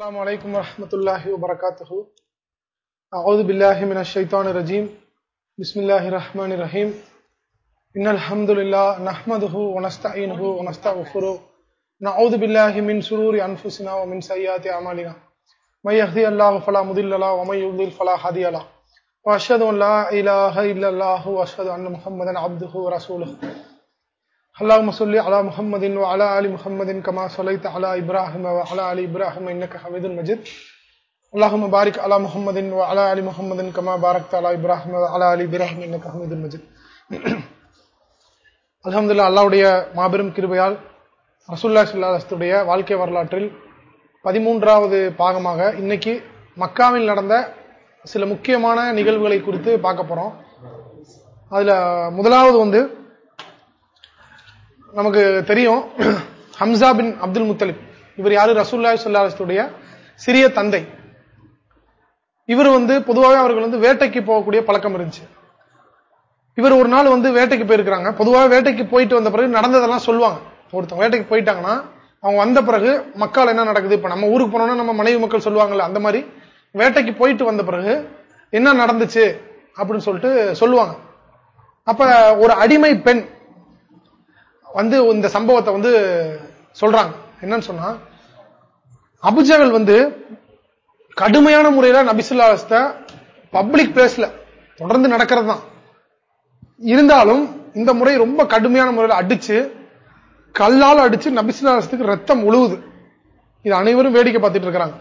السلام عليكم ورحمة الله وبركاته. أعوذ بالله من الشيطان الرجيم. بسم الله الرحمن الرحيم. إن الحمد لله نحمده ونستعينه ونستغفره. نعوذ بالله من شرور أنفسنا ومن سيئات أعمالنا. من يهدي الله فلا مضل له ومن يضلل فلا هادي له. وأشهد أن لا إله إلا الله وأشهد أن محمدا عبده ورسوله. اللهم صل على محمد وعلى ال محمد كما صليت على ابراهيم وعلى ال ابراهيم انك حميد مجيد اللهم بارك على محمد وعلى ال محمد كما باركت على ابراهيم وعلى ال ابراهيم انك حميد مجيد அல்ஹம்துலில்லாஹ் அல்லாஹ்வுடைய மாபெரும் கிருபையால் ரசூலுல்லாஹி ஸல்லல்லாஹு அலைஹி வஸல்லுடைய வாழ்க்கை வரலாற்றில் பதிமூன்றாவது பாகமாக இன்னைக்கு மக்காவில் நடந்த சில முக்கியமான நிகழ்வுகளை குறித்து பார்க்க போறோம் அதுல முதலாவது வந்து நமக்கு தெரியும் ஹம்சா பின் அப்துல் முத்தலிப். இவர் யாரு? ரசூல்லாய் சொல்லாஸ்துடைய சிறிய தந்தை. இவர் வந்து பொதுவாகவே அவர்கள் வந்து வேட்டைக்கு போகக்கூடிய பழக்கம் இருந்துச்சு. இவர் ஒரு நாள் வந்து வேட்டைக்கு போயிருக்கிறாங்க. பொதுவாக வேட்டைக்கு போயிட்டு வந்த பிறகு நடந்ததெல்லாம் சொல்லுவாங்க. ஒருத்தவங்க வேட்டைக்கு போயிட்டாங்கன்னா அவங்க வந்த பிறகு மக்கள் என்ன நடக்குது? இப்ப நம்ம ஊருக்கு போனோம்னா நம்ம மனைவி மக்கள் சொல்லுவாங்கல்ல அந்த மாதிரி வேட்டைக்கு போயிட்டு வந்த பிறகு என்ன நடந்துச்சு? அப்படின்னு சொல்லிட்டு சொல்லுவாங்க. அப்ப ஒரு அடிமை பெண் வந்து இந்த சம்பவத்தை வந்து சொல்றாங்க. என்னன்னு சொன்னா அபுஜகல் வந்து கடுமையான முறையில நபிசுல்லாஸ்த பப்ளிக் பிளேஸ்ல தொடர்ந்து நடக்கிறது தான் இருந்தாலும் இந்த முறை ரொம்ப கடுமையான முறையில் அடிச்சு கல்லால் அடிச்சு நபிசுல்லாஸ்துக்கு ரத்தம் உழுவுது. இது அனைவரும் வேடிக்கை பார்த்துட்டு இருக்கிறாங்க.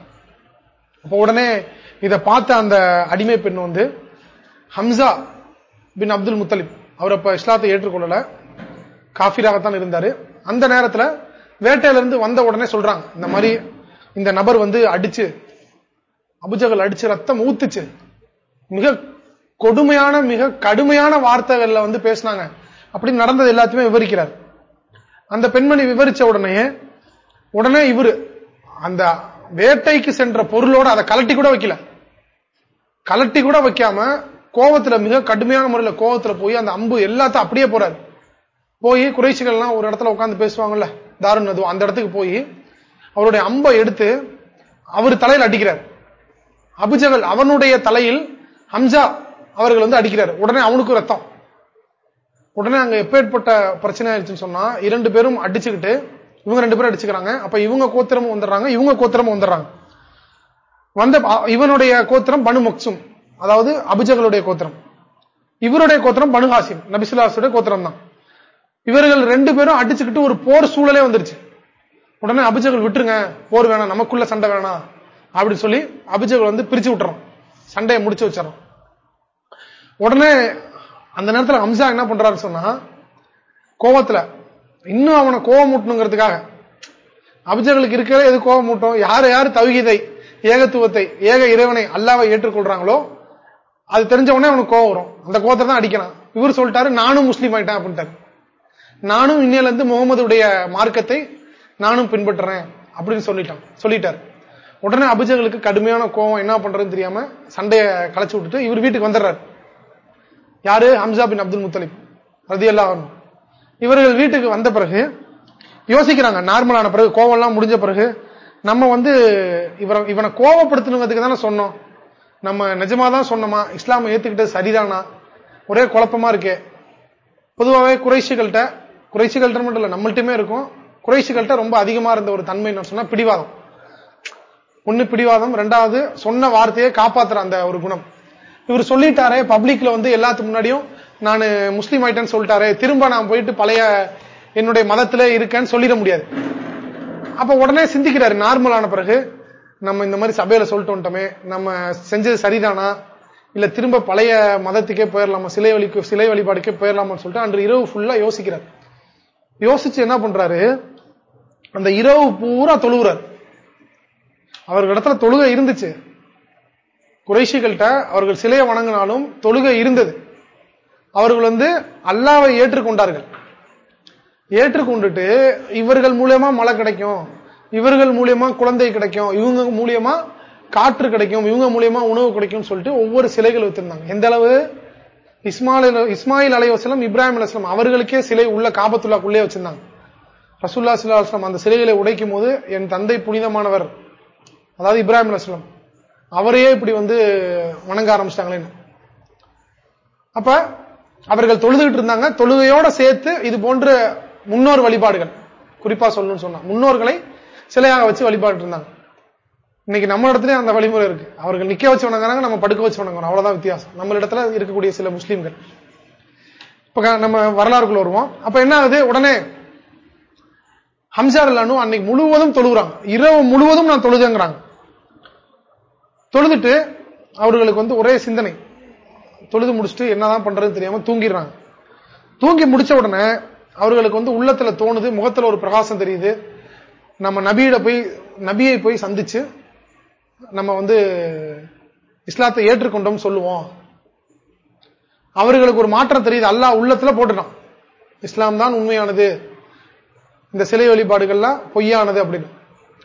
அப்ப உடனே இதை பார்த்த அந்த அடிமை பெண் வந்து ஹம்சா பின் அப்துல் முத்தலிப் அவர் அப்ப இஸ்லாத்தை ஏற்றுக்கொள்ளல. காஃபிராகத்தான் இருந்தாரு. அந்த நேரத்துல வேட்டையிலிருந்து வந்த உடனே சொல்றாங்க இந்த மாதிரி இந்த நபர் வந்து அடிச்சு அபுஜகல் அடிச்சு ரத்தம் ஊத்துச்சு. மிக கொடுமையான மிக கடுமையான வார்த்தைகள்ல வந்து பேசினாங்க. அப்படி நடந்தது எல்லாத்தையுமே விவரிக்கிறார். அந்த பெண்மணி விவரிச்ச உடனே உடனே இவரு அந்த வேட்டைக்கு சென்ற பொருளோட அதை கலட்டி கூட வைக்கல. கலட்டி கூட வைக்காம கோவத்துல மிக கடுமையான முறையில் கோவத்துல போய் அந்த அம்பு எல்லாத்தையும் அப்படியே போறாரு. போய் குறைசிகள்லாம் ஒரு இடத்துல உட்காந்து பேசுவாங்கல்ல தாருன் அதுவும் அந்த இடத்துக்கு போய் அவருடைய அம்பை எடுத்து அவர் தலையில் அடிக்கிறார். அபுஜகல் அவனுடைய தலையில் ஹம்சா அவர்கள் வந்து அடிக்கிறார். உடனே அவனுக்கு ரத்தம். உடனே அங்க எப்பேற்பட்ட பிரச்சனை ஆயிடுச்சுன்னு சொன்னா இரண்டு பேரும் அடிச்சுக்கிட்டு இவங்க ரெண்டு பேரும் அடிச்சுக்கிறாங்க. அப்ப இவங்க கோத்திரமும் வந்துடுறாங்க இவங்க கோத்திரமும் வந்துடுறாங்க. வந்த இவனுடைய கோத்திரம் பனு மக்சும் அதாவது அபிஜகளுடைய கோத்திரம். இவருடைய கோத்திரம் பனு ஹாசிம் நபிசுல்லாசுடைய கோத்திரம் தான் இவர்கள் ரெண்டு பேரும் அடிச்சுக்கிட்டு ஒரு போர் சூழலே வந்துருச்சு. உடனே அபிஜகல் விட்டுருங்க போர் வேணாம் நமக்குள்ள சண்டை வேணாம் அப்படின்னு சொல்லி அபிஜகல் வந்து பிரிச்சு விட்டுறோம். சண்டையை முடிச்சு வச்சிடறோம். உடனே அந்த நேரத்தில் ஹம்சா என்ன பண்றாரு சொன்னா கோவத்துல இன்னும் அவனை கோவம் மூட்டணுங்கிறதுக்காக அபிஜகளுக்கு இருக்கிற எது கோவம் மூட்டும் யார் யார் தவிகிதை ஏகத்துவத்தை ஏக இறைவனை அல்லாவை ஏற்றுக்கொள்றாங்களோ அது தெரிஞ்ச உடனே அவனுக்கு கோவம் வரும். அந்த கோவத்தை தான் அடிக்கிறான் இவர் சொல்லிட்டாரு நானும் முஸ்லீம் ஆயிட்டேன் அப்படின்ட்டாரு. நானும் இன்னிலிருந்து முகமதுடைய மார்க்கத்தை நானும் பின்பற்றுறேன் அப்படின்னு சொல்லிட்டான் சொல்லிட்டார். உடனே அபிஜகளுக்கு கடுமையான கோவம் என்ன பண்றதுன்னு தெரியாம சண்டையை களைச்சு விட்டுட்டு இவர் வீட்டுக்கு வந்துடுறாரு. யாரு? ஹம்சா பின் அப்துல் முத்தலிப் ரதியல்லா இவர்கள் வீட்டுக்கு வந்த பிறகு யோசிக்கிறாங்க நார்மலான பிறகு கோவம் எல்லாம் முடிஞ்ச பிறகு நம்ம வந்து இவரை இவனை கோவப்படுத்தணுங்கிறதுக்கு தானே சொன்னோம். நம்ம நிஜமா தான் சொன்னோமா? இஸ்லாமை ஏத்துக்கிட்டது சரிதானா? ஒரே குழப்பமா இருக்கே. பொதுவாகவே குறைசிகள்கிட்ட குறைசிகள்கிட்ட மட்டும் இல்ல நம்மள்ட்டுமே இருக்கும். குறைசிகள்கிட்ட ரொம்ப அதிகமா இருந்த ஒரு தன்மை என்ன சொன்னா பிடிவாதம். ஒண்ணு பிடிவாதம் ரெண்டாவது சொன்ன வார்த்தையை காப்பாத்துற அந்த ஒரு குணம். இவர் சொல்லிட்டாரே பப்ளிக்ல வந்து எல்லாத்துக்கு முன்னாடியும் நான் முஸ்லீம் ஆயிட்டேன்னு சொல்லிட்டாரே திரும்ப நான் போயிட்டு பழைய என்னுடைய மதத்துல இருக்கேன்னு சொல்லிட முடியாது. அப்ப உடனே சிந்திக்கிறாரு ஆன பிறகு நம்ம இந்த மாதிரி சபையில சொல்லிட்டு வந்துட்டோமே நம்ம செஞ்சது சரிதானா? இல்ல திரும்ப பழைய மதத்துக்கே போயிடலாமா சிலை வழிக்கு சிலை வழிபாடுக்கே போயிடலாமான்னு சொல்லிட்டு அன்று இரவு ஃபுல்லா யோசிக்கிறார். யோசிச்சு என்ன பண்றாரு? அந்த இரவு பூரா தொழுகிறார். அவர்களிடத்துல தொழுகை இருந்துச்சு. குறைஷிகள்கிட்ட அவர்கள் சிலையை வணங்கினாலும் தொழுகை இருந்தது. அவர்கள் வந்து அல்லாவை ஏற்றுக்கொண்டார்கள். ஏற்றுக்கொண்டுட்டு இவர்கள் மூலியமா மழை கிடைக்கும் இவர்கள் மூலியமா குழந்தை கிடைக்கும் இவங்க மூலியமா காற்று கிடைக்கும் இவங்க மூலியமா உணவு கிடைக்கும் சொல்லிட்டு ஒவ்வொரு சிலைகள் வச்சிருந்தாங்க எந்த அளவு? இஸ்மாயில் இஸ்மாயில் அலைவாஸ்லம் இப்ராஹிம் அலுவலம் அவர்களுக்கே சிலை உள்ள காபத்துல்லாக்குள்ளே வச்சிருந்தாங்க. ரசூல்லா சுல்லாஸ்லாம் அந்த சிலைகளை உடைக்கும் போது என் தந்தை புனிதமானவர் அதாவது இப்ராஹிம் அலுவலம் அவரையே இப்படி வந்து வணங்க ஆரம்பிச்சிட்டாங்களேன்னு. அப்ப அவர்கள் தொழுதுகிட்டு இருந்தாங்க. தொழுகையோட சேர்த்து இது போன்ற முன்னோர் வழிபாடுகள் குறிப்பா சொல்லணும்னு சொன்னா முன்னோர்களை சிலையாக வச்சு வழிபாடு இருந்தாங்க. இன்னைக்கு நம்ம இடத்துல அந்த வழிமுறை இருக்கு. அவர்கள் நிக்க வச்சு வணங்குறாங்க நம்ம படுக்க வச்சு வணங்குறோம் அவ்வளவுதான் வித்தியாசம். நம்ம இடத்துல இருக்கக்கூடிய சில முஸ்லீம்கள். இப்ப நம்ம வரலாறுக்குள்ள வருவோம். அப்ப என்ன ஆகுது? உடனே ஹம்சார் இல்லானு அன்னைக்கு முழுவதும் தொழுகிறாங்க. இரவு முழுவதும் நான் தொழுதுங்கிறாங்க. தொழுதுட்டு அவர்களுக்கு வந்து ஒரே சிந்தனை. தொழுது முடிச்சுட்டு என்னதான் பண்றதுன்னு தெரியாம தூங்கிடுறாங்க. தூங்கி முடிச்ச உடனே அவர்களுக்கு வந்து உள்ளத்துல தோணுது முகத்துல ஒரு பிரகாசம் தெரியுது. நம்ம நபியிட போய் நபியை போய் சந்திச்சு நம்ம வந்து இஸ்லாத்தை ஏற்றுக்கொண்டோம் சொல்லுவோம். அவர்களுக்கு ஒரு மாற்றம் தெரியுது. அல்லா உள்ளத்துல போட்டுட்டான். இஸ்லாம் தான் உண்மையானது. இந்த சிலை வழிபாடுகள்லாம் பொய்யானது அப்படின்னு.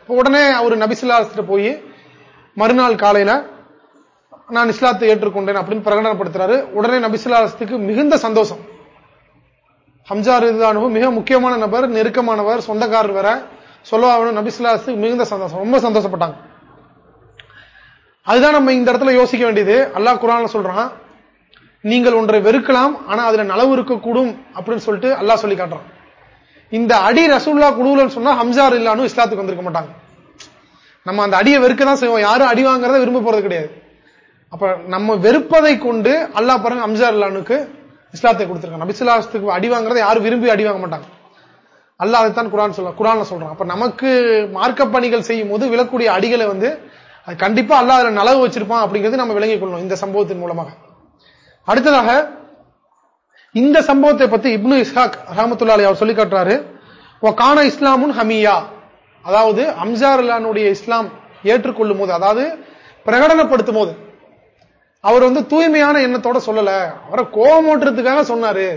உடனே அவர் நபிசுல்லாஸ்கிட்ட போய் மறுநாள் காலையில நான் இஸ்லாத்தை ஏற்றுக்கொண்டேன் அப்படின்னு பிரகடனப்படுத்துறாரு. உடனே நபிசுல்லாசத்துக்கு மிகுந்த சந்தோஷம். ஹம்ஜா ரிதானு மிக முக்கியமான நபர் நெருக்கமானவர் சொந்தக்காரர் வர சொல்லுவாங்க நபிசுல்லாஸ்துக்கு மிகுந்த சந்தோஷம். ரொம்ப சந்தோஷப்பட்டாங்க. அதுதான் நம்ம இந்த இடத்துல யோசிக்க வேண்டியது. அல்லாஹ் குரான் சொல்றான் நீங்கள் ஒன்றை வெறுக்கலாம் ஆனா அதுல நலவு இருக்கக்கூடும் அப்படின்னு சொல்லிட்டு அல்லாஹ் சொல்லி காட்டுறான். இந்த அடி ரசூல்லா குழுவில் சொன்னா ஹம்சார் இல்லான்னு இஸ்லாத்துக்கு வந்திருக்க மாட்டாங்க. நம்ம அந்த அடியை வெறுக்க தான் செய்வோம். யாரும் அடி வாங்குறத விரும்ப போறது கிடையாது. அப்ப நம்ம வெறுப்பதை கொண்டு அல்லாஹ் பாருங்க ஹம்சார் இல்லானுக்கு இஸ்லாத்தை கொடுத்திருக்காங்க நபிசுல்லாத்துக்கு அடி வாங்குறத யாரும் விரும்பி அடி வாங்க மாட்டாங்க. அல்லாஹ் அதைத்தான் குரான் சொல்ல குரான்ல சொல்றான். அப்ப நமக்கு மார்க்க பணிகள் செய்யும் போது விழக்கூடிய அடிகளை வந்து அது கண்டிப்பா அல்லாஹ் அதுல நலவு வச்சிருப்பான் அப்படிங்கிறது நம்ம விளங்கிக் கொள்ளணும் இந்த சம்பவத்தின் மூலமாக. அடுத்ததாக இந்த சம்பவத்தை பத்தி இப்னு இஸ்ஹாக் ரஹமத்துல்லா அவர் சொல்லி காட்டுறாரு. கான இஸ்லாமுன் ஹமியா. அதாவது அம்சார் அல்லானுடைய இஸ்லாம் ஏற்றுக்கொள்ளும் போது அதாவது பிரகடனப்படுத்தும் போது அவர் வந்து தூய்மையான எண்ணத்தோட சொல்லல. அவரை கோபமோட்டுறதுக்காக சொன்னாரு.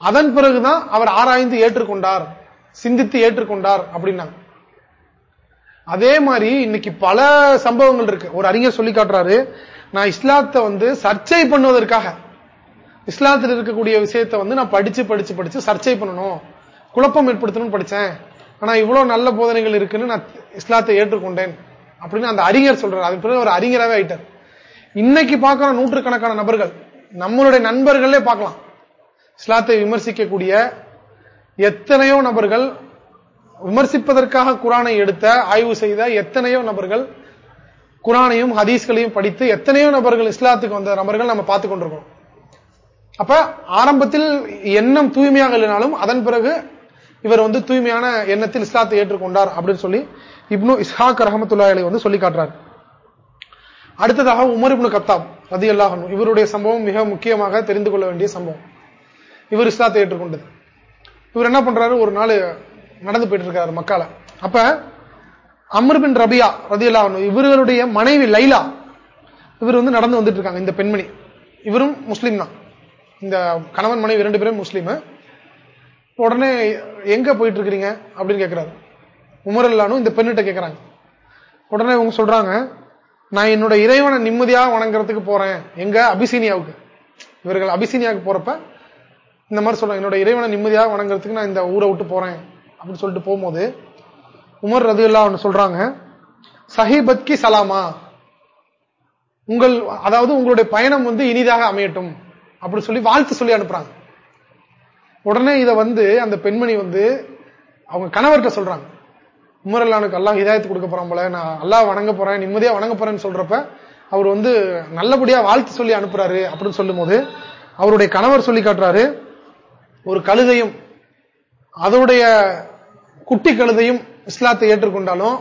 அதன் பிறகுதான் அவர் ஆராய்ந்து ஏற்றுக்கொண்டார் சிந்தித்து ஏற்றுக்கொண்டார் அப்படின்னாங்க. அதே மாதிரி இன்னைக்கு பல சம்பவங்கள் இருக்கு. ஒரு அறிஞர் சொல்லி காட்டுறாரு நான் இஸ்லாத்தை வந்து சர்ச்சை பண்ணுவதற்காக இஸ்லாத்தில் இருக்கக்கூடிய விஷயத்தை வந்து நான் படிச்சு படிச்சு படிச்சு சர்ச்சை பண்ணணும் குழப்பம் ஏற்படுத்தணும்னு படிச்சேன். ஆனா இவ்வளவு நல்ல போதனைகள் இருக்குன்னு நான் இஸ்லாத்தை ஏற்றுக்கொண்டேன். அப்படின்னு அந்த அறிஞர் சொல்றாரு. அதுக்கு பிறகு ஒரு அறிஞராகவே ஆயிட்டார். இன்னைக்கு பார்க்கிற நூற்றுக்கணக்கான நபர்கள் நம்மளுடைய நண்பர்களே பார்க்கலாம். இஸ்லாத்தை விமர்சிக்கக்கூடிய எத்தனையோ நபர்கள் விமர்சிப்பதற்காக குரானை எடுத்த ஆய்வு செய்த எத்தனையோ நபர்கள் குரானையும் ஹதீஸ்களையும் படித்து எத்தனையோ நபர்கள் இஸ்லாத்துக்கு வந்த நபர்கள் நம்ம பார்த்துக் கொண்டிருக்கோம். அப்ப ஆரம்பத்தில் எண்ணம் தூய்மையாக இல்லைனாலும் அதன் பிறகு இவர் வந்து தூய்மையான எண்ணத்தில் இஸ்லாத்தை ஏற்றுக்கொண்டார் அப்படின்னு சொல்லி இப்னு இஸ்ஹாக் ரஹமத்துல்லா வந்து சொல்லி காட்டுறார். அடுத்ததாக உமர் இப்னு கத்தாப் ரதி அல்லாஹனும் இவருடைய சம்பவம் மிக முக்கியமாக தெரிந்து கொள்ள வேண்டிய சம்பவம். இவர் இஸ்லாத்தை ஏற்றுக்கொண்டது. இவர் என்ன பண்றாரு? ஒரு நாள் நடந்து போயிட்டு இருக்காரு மக்கால. அப்ப அமர் ரபியா ரதியல்லா இவர்களுடைய மனைவி லைலா இவர் வந்து நடந்து வந்துட்டு இருக்காங்க இந்த பெண்மணி. இவரும் முஸ்லீம் தான். இந்த கணவன் மனைவி ரெண்டு பேரும் முஸ்லீம். உடனே எங்க போயிட்டு இருக்கிறீங்க அப்படின்னு கேட்கிறாரு உமரல்லானும் இந்த பெண்ணிட்ட கேட்கிறாங்க உடனே இவங்க சொல்றாங்க நான் என்னோட இறைவனை நிம்மதியாக வணங்குறதுக்கு போறேன். எங்க? அபிசீனியாவுக்கு. இவர்கள் அபிசீனியாவுக்கு போறப்ப இந்த மாதிரி சொல்றாங்க என்னோட இறைவனை நிம்மதியாக வணங்குறதுக்கு நான் இந்த ஊரை விட்டு போறேன். அப்படின்னு சொல்லிட்டு போகும்போது உமர் ரது ஒன்று சொல்றாங்க சஹிபத்கி சலாமா. உங்கள் அதாவது உங்களுடைய பயணம் வந்து இனிதாக அமையட்டும். அப்படி சொல்லி வாழ்த்து சொல்லி அனுப்புறாங்க. உடனே இதை வந்து அந்த பெண்மணி வந்து அவங்க கணவர்கிட்ட சொல்றாங்க. உமர் அல்லானுக்கு அல்லாஹ் இதாயத்து கொடுக்க போறான் போல நான் அல்லாஹ் வணங்க போறேன் நிம்மதியா வணங்க போறேன்னு சொல்றப்ப அவர் வந்து நல்லபடியா வாழ்த்து சொல்லி அனுப்புறாரு. அப்படின்னு சொல்லும் போது அவருடைய கணவர் சொல்லி காட்டுறாரு ஒரு கழுதையும் அதோடைய குட்டி கழுதையும் இஸ்லாத்தை ஏற்றுக்கொண்டாலும்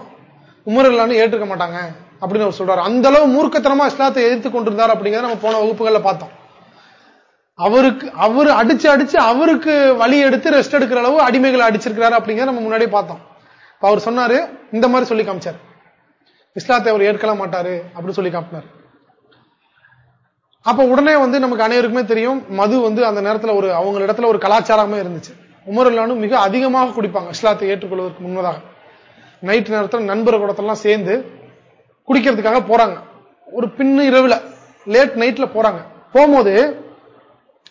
உமரல்லான்னு ஏற்றுக்க மாட்டாங்க அப்படின்னு அவர் சொல்றாரு. அந்த அளவு மூர்க்கத்தனமா இஸ்லாத்தை எதிர்த்து கொண்டிருந்தார் அப்படிங்கிறத நம்ம போன வகுப்புகள்ல பார்த்தோம். அவருக்கு அவரு அடிச்சு அடிச்சு அவருக்கு வழி எடுத்து ரெஸ்ட் எடுக்கிற அளவு அடிமைகளை அடிச்சிருக்கிறாரு அப்படிங்கிறத நம்ம முன்னாடி பார்த்தோம். அவர் சொன்னாரு இந்த மாதிரி சொல்லி காமிச்சார். இஸ்லாத்தை அவர் ஏற்கல மாட்டாரு அப்படின்னு சொல்லி காமினார் அப்ப உடனே வந்து நமக்கு அனைவருக்குமே தெரியும் மது வந்து அந்த நேரத்துல ஒரு அவங்க இடத்துல ஒரு கலாச்சாரமே இருந்துச்சு. உமரல்லானும் மிக அதிகமாக குடிப்பாங்க. இஸ்லாத்தை ஏற்றுக்கொள்வதற்கு முன்பதாக நைட் நேரத்தில் நண்பர் கூடத்தெல்லாம் சேர்ந்து குடிக்கிறதுக்காக போறாங்க. ஒரு பின்னு இரவுல லேட் நைட்ல போறாங்க. போகும்போது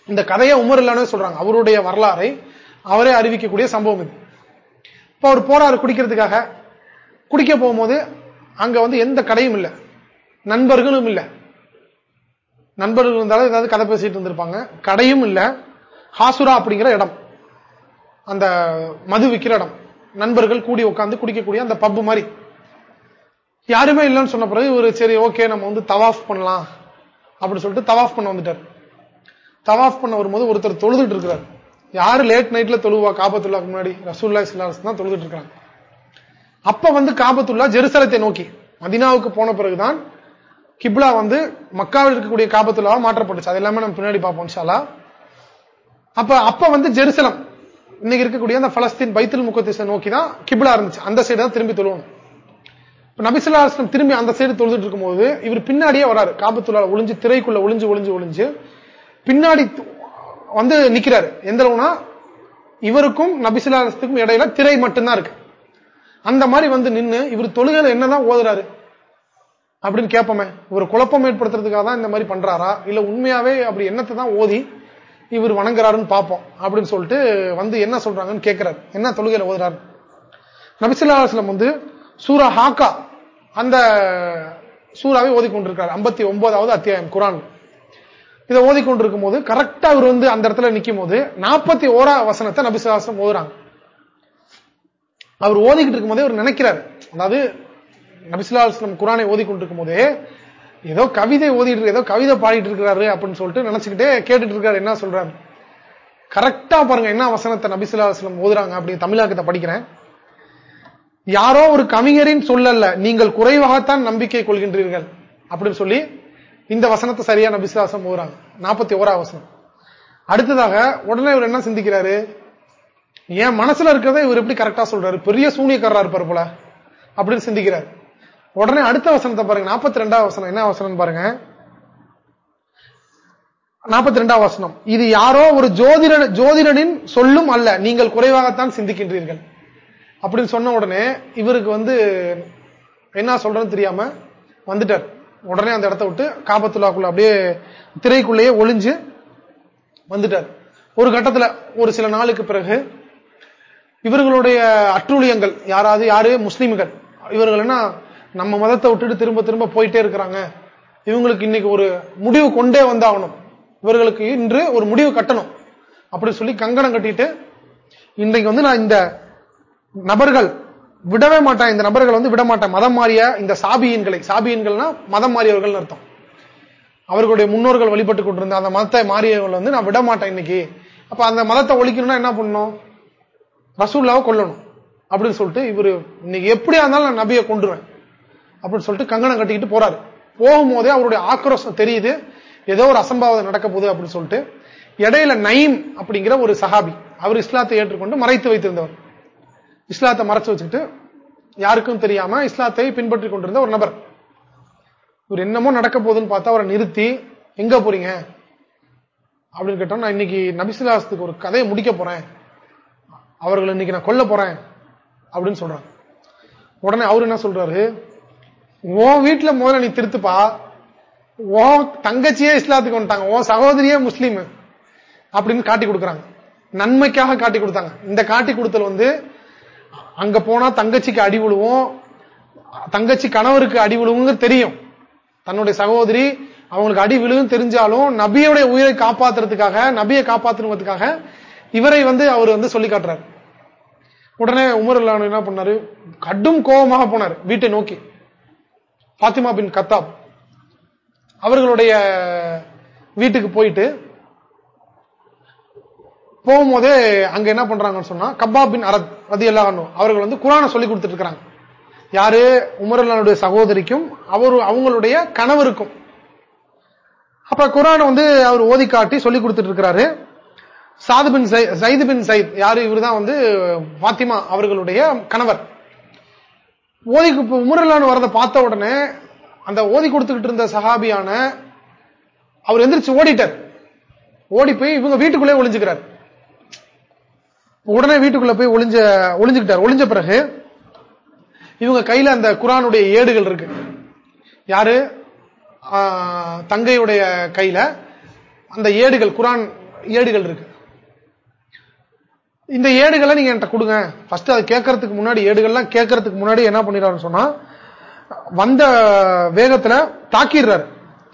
இந்த கதையை உமர் இல்லானே சொல்றாங்க. அவருடைய வரலாறை அவரே அறிவிக்கக்கூடிய சம்பவம் இது. இப்ப அவர் போறாரு குடிக்கிறதுக்காக. குடிக்க போகும்போது அங்க வந்து எந்த கடையும் இல்லை. நண்பர்களும் இல்லை. நண்பர்கள் இருந்தாலும் ஏதாவது கதை பேசிட்டு இருந்திருப்பாங்க. கடையும் இல்லை. ஹாசுரா அப்படிங்கிற இடம். அந்த மது விற்கிற இடம் நண்பர்கள் கூடி உட்காந்து குடிக்கக்கூடிய அந்த பப்பு மாதிரி. யாருமே இல்லைன்னு சொன்ன பிறகு ஒரு சரி ஓகே நம்ம வந்து தவாஃப் பண்ணலாம் அப்படின்னு சொல்லிட்டு தவாஃப் பண்ண வந்துட்டார். தவாஃப் பண்ண வரும்போது ஒருத்தர் தொழுதுட்டு இருக்கிறார். யாரு லேட் நைட்ல தொழுவா? காபத்துள்ளாக்கு முன்னாடி ரசூல்லா சிலாஸ் தான் தொழுதுட்டு இருக்காங்க அப்ப வந்து காபத்துல்லா ஜெருசலத்தை நோக்கி மதினாவுக்கு போன பிறகுதான் கிப்லா வந்து மக்காவில் இருக்கக்கூடிய காபத்துலாவா மாற்றப்பட்டுச்சு. அது எல்லாமே நம்ம பின்னாடி பார்ப்போம் ஷாலா அப்ப அப்ப வந்து ஜெருசலம் இன்னைக்கு இருக்கக்கூடிய அந்த பலஸ்தீன் பைத்தல் முகத்திசை நோக்கி தான் கிப்லா இருந்துச்சு. அந்த சைடு தான் திரும்பி தொழுவணும். நபிசுல்லாஸ்லம் திரும்பி அந்த சைடு தொழுதுட்டு இருக்கும்போது இவர் பின்னாடியே வராரு. காபத்துலா ஒளிஞ்சு திரைக்குள்ள ஒளிஞ்சு ஒளிஞ்சு ஒளிஞ்சு. பின்னாடி வந்து நிக்கிறாரு. எந்த அளவுனா இவருக்கும் நபிசுல்லாஸ்துக்கும் இடையில திரை மட்டும்தான் இருக்கு. அந்த மாதிரி வந்து நின்று இவர் தொழுகையில என்னதான் ஓதுறாரு? அப்படின்னு கேட்போமே. ஒரு குழப்பம் ஏற்படுத்துறதுக்காக தான் இந்த மாதிரி பண்றாரா? இல்ல உண்மையாவே அப்படி என்னத்தை தான் ஓதி இவர் வணங்குறாருன்னு பார்ப்போம் அப்படின்னு சொல்லிட்டு வந்து என்ன சொல்றாங்கன்னு கேட்கிறாரு என்ன தொழுகையில ஓதுறாரு? நபிசுல்லாஸ்லம் வந்து சூரா ஹாக்கா அந்த சூறாவை ஓதிக்கொண்டிருக்கிறார். ஐம்பத்தி ஒன்பதாவது அத்தியாயம் குரான். இதை ஓதிக்கொண்டிருக்கும் போது கரெக்டா அவர் வந்து அந்த இடத்துல நிற்கும் போது நாற்பத்தி ஓரா வசனத்தை நபிசுல்லாஸ்லம் ஓதுறாங்க. அவர் ஓதிக்கிட்டு இருக்கும் போதே அவர் நினைக்கிறார். அதாவது நபிசுல்லாஸ்லம் குரானை ஓதிக்கொண்டிருக்கும் போதே ஏதோ கவிதை ஓதிட்டு ஏதோ கவிதை பாடிட்டு இருக்கிறாரு அப்படின்னு சொல்லிட்டு நினைச்சுக்கிட்டே கேட்டுட்டு இருக்காரு. என்ன சொல்றாரு? கரெக்டா பாருங்க என்ன வசனத்தை நபிசுல்லாஸ்லம் ஓதுறாங்க அப்படி தமிழாக்கத்தை படிக்கிறேன். யாரோ ஒரு கவிஞரின் சொல்லல்ல நீங்கள் குறைவாகத்தான் நம்பிக்கை கொள்கின்றீர்கள் அப்படின்னு சொல்லி இந்த வசனத்தை சரியா நபிசுலாசம் ஓதுறாங்க. நாற்பத்தி ஓரா வசனம். அடுத்ததாக உடனே இவர் என்ன சிந்திக்கிறாரு? என் மனசுல இருக்கிறத இவர் எப்படி கரெக்டா சொல்றாரு? பெரிய சூனியக்காரா இருப்பார் போல அப்படின்னு சிந்திக்கிறார். உடனே அடுத்த வசனத்தை பாருங்க. நாற்பத்தி ரெண்டாவது வசனம். என்ன வசனம் பாருங்க. நாற்பத்தி ரெண்டாவது வசனம். இது யாரோ ஒரு ஜோதிட ஜோதிடனின் சொல்லும் அல்ல. நீங்கள் குறைவாகத்தான் சிந்திக்கின்றீர்கள். அப்படின்னு சொன்ன உடனே இவருக்கு வந்து என்ன சொல்றதுன்னு தெரியாம வந்துட்டார். உடனே அந்த இடத்த விட்டு காபத்துலாக்குள்ள அப்படியே திரைக்குள்ளேயே ஒளிஞ்சு வந்துட்டார். ஒரு கட்டத்துல ஒரு சில நாளுக்கு பிறகு இவர்களுடைய அற்றுழியங்கள் யாராவது யாரு? முஸ்லீம்கள். இவர்கள் என்ன நம்ம மதத்தை விட்டுட்டு திரும்ப திரும்ப போயிட்டே இருக்கிறாங்க. இவங்களுக்கு இன்னைக்கு ஒரு முடிவு கொண்டே வந்தாகணும். இவர்களுக்கு இன்று ஒரு முடிவு கட்டணும். அப்படின்னு சொல்லி கங்கணம் கட்டிட்டு இன்றைக்கு வந்து நான் இந்த நபர்கள் விடவே மாட்டேன். இந்த நபர்கள் வந்து விட மாட்டேன். மதம் மாறிய இந்த சாபியன்களை. சாபியன்கள்னா மதம் மாறியவர்கள் அர்த்தம். அவர்களுடைய முன்னோர்கள் வழிபட்டு கொண்டிருந்த அந்த மதத்தை மாறியவர்கள் வந்து நான் விட மாட்டேன் இன்னைக்கு. அப்ப அந்த மதத்தை ஒழிக்கணும்னா என்ன பண்ணணும்? ரசூல்லாவை கொல்லணும். அப்படின்னு சொல்லிட்டு இவரு இன்னைக்கு எப்படியா இருந்தாலும் நான் நபியை கொண்டுருவேன் அப்படின்னு சொல்லிட்டு கங்கணம் கட்டிக்கிட்டு போறாரு. போகும்போதே அவருடைய ஆக்ரோஷம் தெரியுது. ஏதோ ஒரு அசம்பாவதம் நடக்க போகுது அப்படின்னு சொல்லிட்டு இடையில நைம் அப்படிங்கிற ஒரு சஹாபி அவர் இஸ்லாத்தை ஏற்றுக்கொண்டு மறைத்து வைத்திருந்தவர். இஸ்லாத்தை மறைச்சு வச்சுக்கிட்டு யாருக்கும் தெரியாம இஸ்லாத்தை பின்பற்றி கொண்டிருந்த ஒரு நபர். இவர் என்னமோ நடக்க போகுதுன்னு பார்த்தா அவரை நிறுத்தி எங்க போறீங்க? அப்படின்னு கேட்டோம் நான் இன்னைக்கு நபிசிலாசத்துக்கு ஒரு கதையை முடிக்க போறேன். அவர்களை இன்னைக்கு நான் கொல்ல போறேன். அப்படின்னு சொல்றாங்க உடனே அவர் என்ன சொல்றாரு? உன் வீட்டுல முதல்ல நீ திருத்துப்பா. உன் தங்கச்சியே இஸ்லாத்துக்கு வந்துட்டாங்க. உன் சகோதரியே முஸ்லீம். அப்படின்னு காட்டி கொடுக்குறாங்க. நன்மைக்காக காட்டி கொடுத்தாங்க. இந்த காட்டி கொடுத்தல் வந்து அங்க போனா தங்கச்சிக்கு அடி விழுவும். தங்கச்சி கணவருக்கு அடி விழுவுங்க தெரியும். தன்னுடைய சகோதரி அவங்களுக்கு அடி விழுவும் தெரிஞ்சாலும் நபியுடைய உயிரை காப்பாத்துறதுக்காக நபியை காப்பாத்துறதுக்காக இவரை வந்து அவர் வந்து சொல்லி காட்டுறாரு. உடனே உமர் என்ன பண்ணாரு? கடும் கோபமாக போனார். வீட்டை நோக்கி. பாத்திமா பின் கத்தாப் அவர்களுடைய வீட்டுக்கு போயிட்டு போகும்போதே அங்க என்ன பண்றாங்கன்னு சொன்னா கப்பா பின் அரத் ரதி எல்லா அவர்கள் வந்து குரான சொல்லி கொடுத்துட்டு இருக்கிறாங்க யாரு? உமரல்லானுடைய சகோதரிக்கும் அவரு அவங்களுடைய கணவருக்கும். அப்ப குரான வந்து அவர் ஓதி காட்டி சொல்லி கொடுத்துட்டு இருக்கிறாரு சாது பின் சைது பின் சைத் யாரு? இவர் தான் வந்து பாத்திமா அவர்களுடைய கணவர். ஓதி உமரல்லான்னு வரதை பார்த்த உடனே அந்த ஓதி கொடுத்துக்கிட்டு இருந்த சஹாபியான அவர் எந்திரிச்சு ஓடிட்டார். ஓடி போய் இவங்க வீட்டுக்குள்ளே ஒளிஞ்சுக்கிறார். உடனே வீட்டுக்குள்ள போய் ஒளிஞ்ச ஒளிஞ்சுக்கிட்டார். ஒளிஞ்ச பிறகு இவங்க கையில அந்த குரானுடைய ஏடுகள் இருக்கு. யாரு? தங்கையுடைய கையில அந்த ஏடுகள் குரான் ஏடுகள் இருக்கு. இந்த ஏடுகளை நீங்க என்கிட்ட கொடுங்க. ஃபர்ஸ்ட் அதை கேட்கறதுக்கு முன்னாடி ஏடுகள்லாம் கேட்கறதுக்கு முன்னாடி என்ன பண்ணிடுறாருன்னு சொன்னா வந்த வேகத்துல தாக்கிடுறாரு.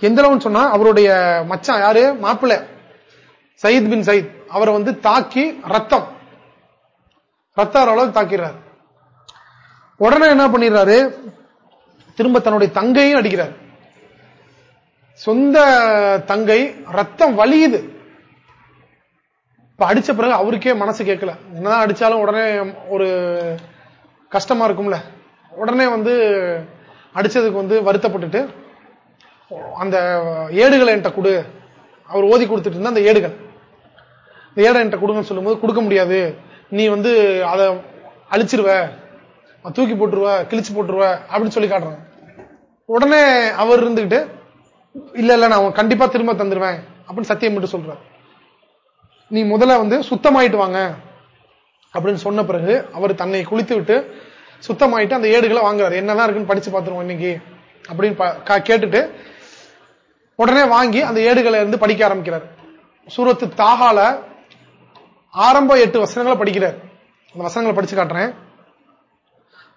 எந்த அளவுன்னு சொன்னா அவருடைய மச்சான் யாரு? மாப்பிள்ள. சயித் பின் சயித். அவரை வந்து தாக்கி ரத்தம். ரத்தார அளவு தாக்கிறார் உடனே என்ன பண்ணிடுறாரு? திரும்ப தன்னுடைய தங்கையும் அடிக்கிறார். சொந்த தங்கை ரத்தம் வலியுது. இப்ப அடிச்ச பிறகு அவருக்கே மனசு கேட்கல. என்னதான் அடிச்சாலும் உடனே ஒரு கஷ்டமா இருக்கும்ல. உடனே வந்து அடிச்சதுக்கு வந்து வருத்தப்பட்டுட்டு அந்த ஏடுகளை என்கிட்ட கொடு. அவர் ஓதி கொடுத்துட்டு இருந்தா அந்த ஏடுகள். இந்த ஏடை என்கிட்ட கொடுங்கன்னு சொல்லும்போது கொடுக்க முடியாது. நீ வந்து அதை அழிச்சிருவ. தூக்கி போட்டுருவ கிழிச்சு போட்டுருவ அப்படின்னு சொல்லி காட்டுறாங்க. உடனே அவர் இருந்துகிட்டு இல்ல இல்ல நான் கண்டிப்பா திரும்ப தந்துருவேன் அப்படின்னு சத்தியம் மட்டும் சொல்றாரு. நீ முதல்ல வந்து சுத்தமாயிட்டு வாங்க அப்படின்னு சொன்ன பிறகு அவர் தன்னை குளித்து விட்டு சுத்தமாயிட்டு அந்த ஏடுகளை வாங்குறாரு. என்னதான் இருக்குன்னு படிச்சு பார்த்துருவோம் இன்னைக்கு அப்படின்னு கேட்டுட்டு உடனே வாங்கி அந்த ஏடுகளை இருந்து படிக்க ஆரம்பிக்கிறார். சூரத்து தாகால ஆரம்ப எட்டு வசனங்களை படிக்கிறார். அந்த வசனங்களை படிச்சு காட்டுறேன்.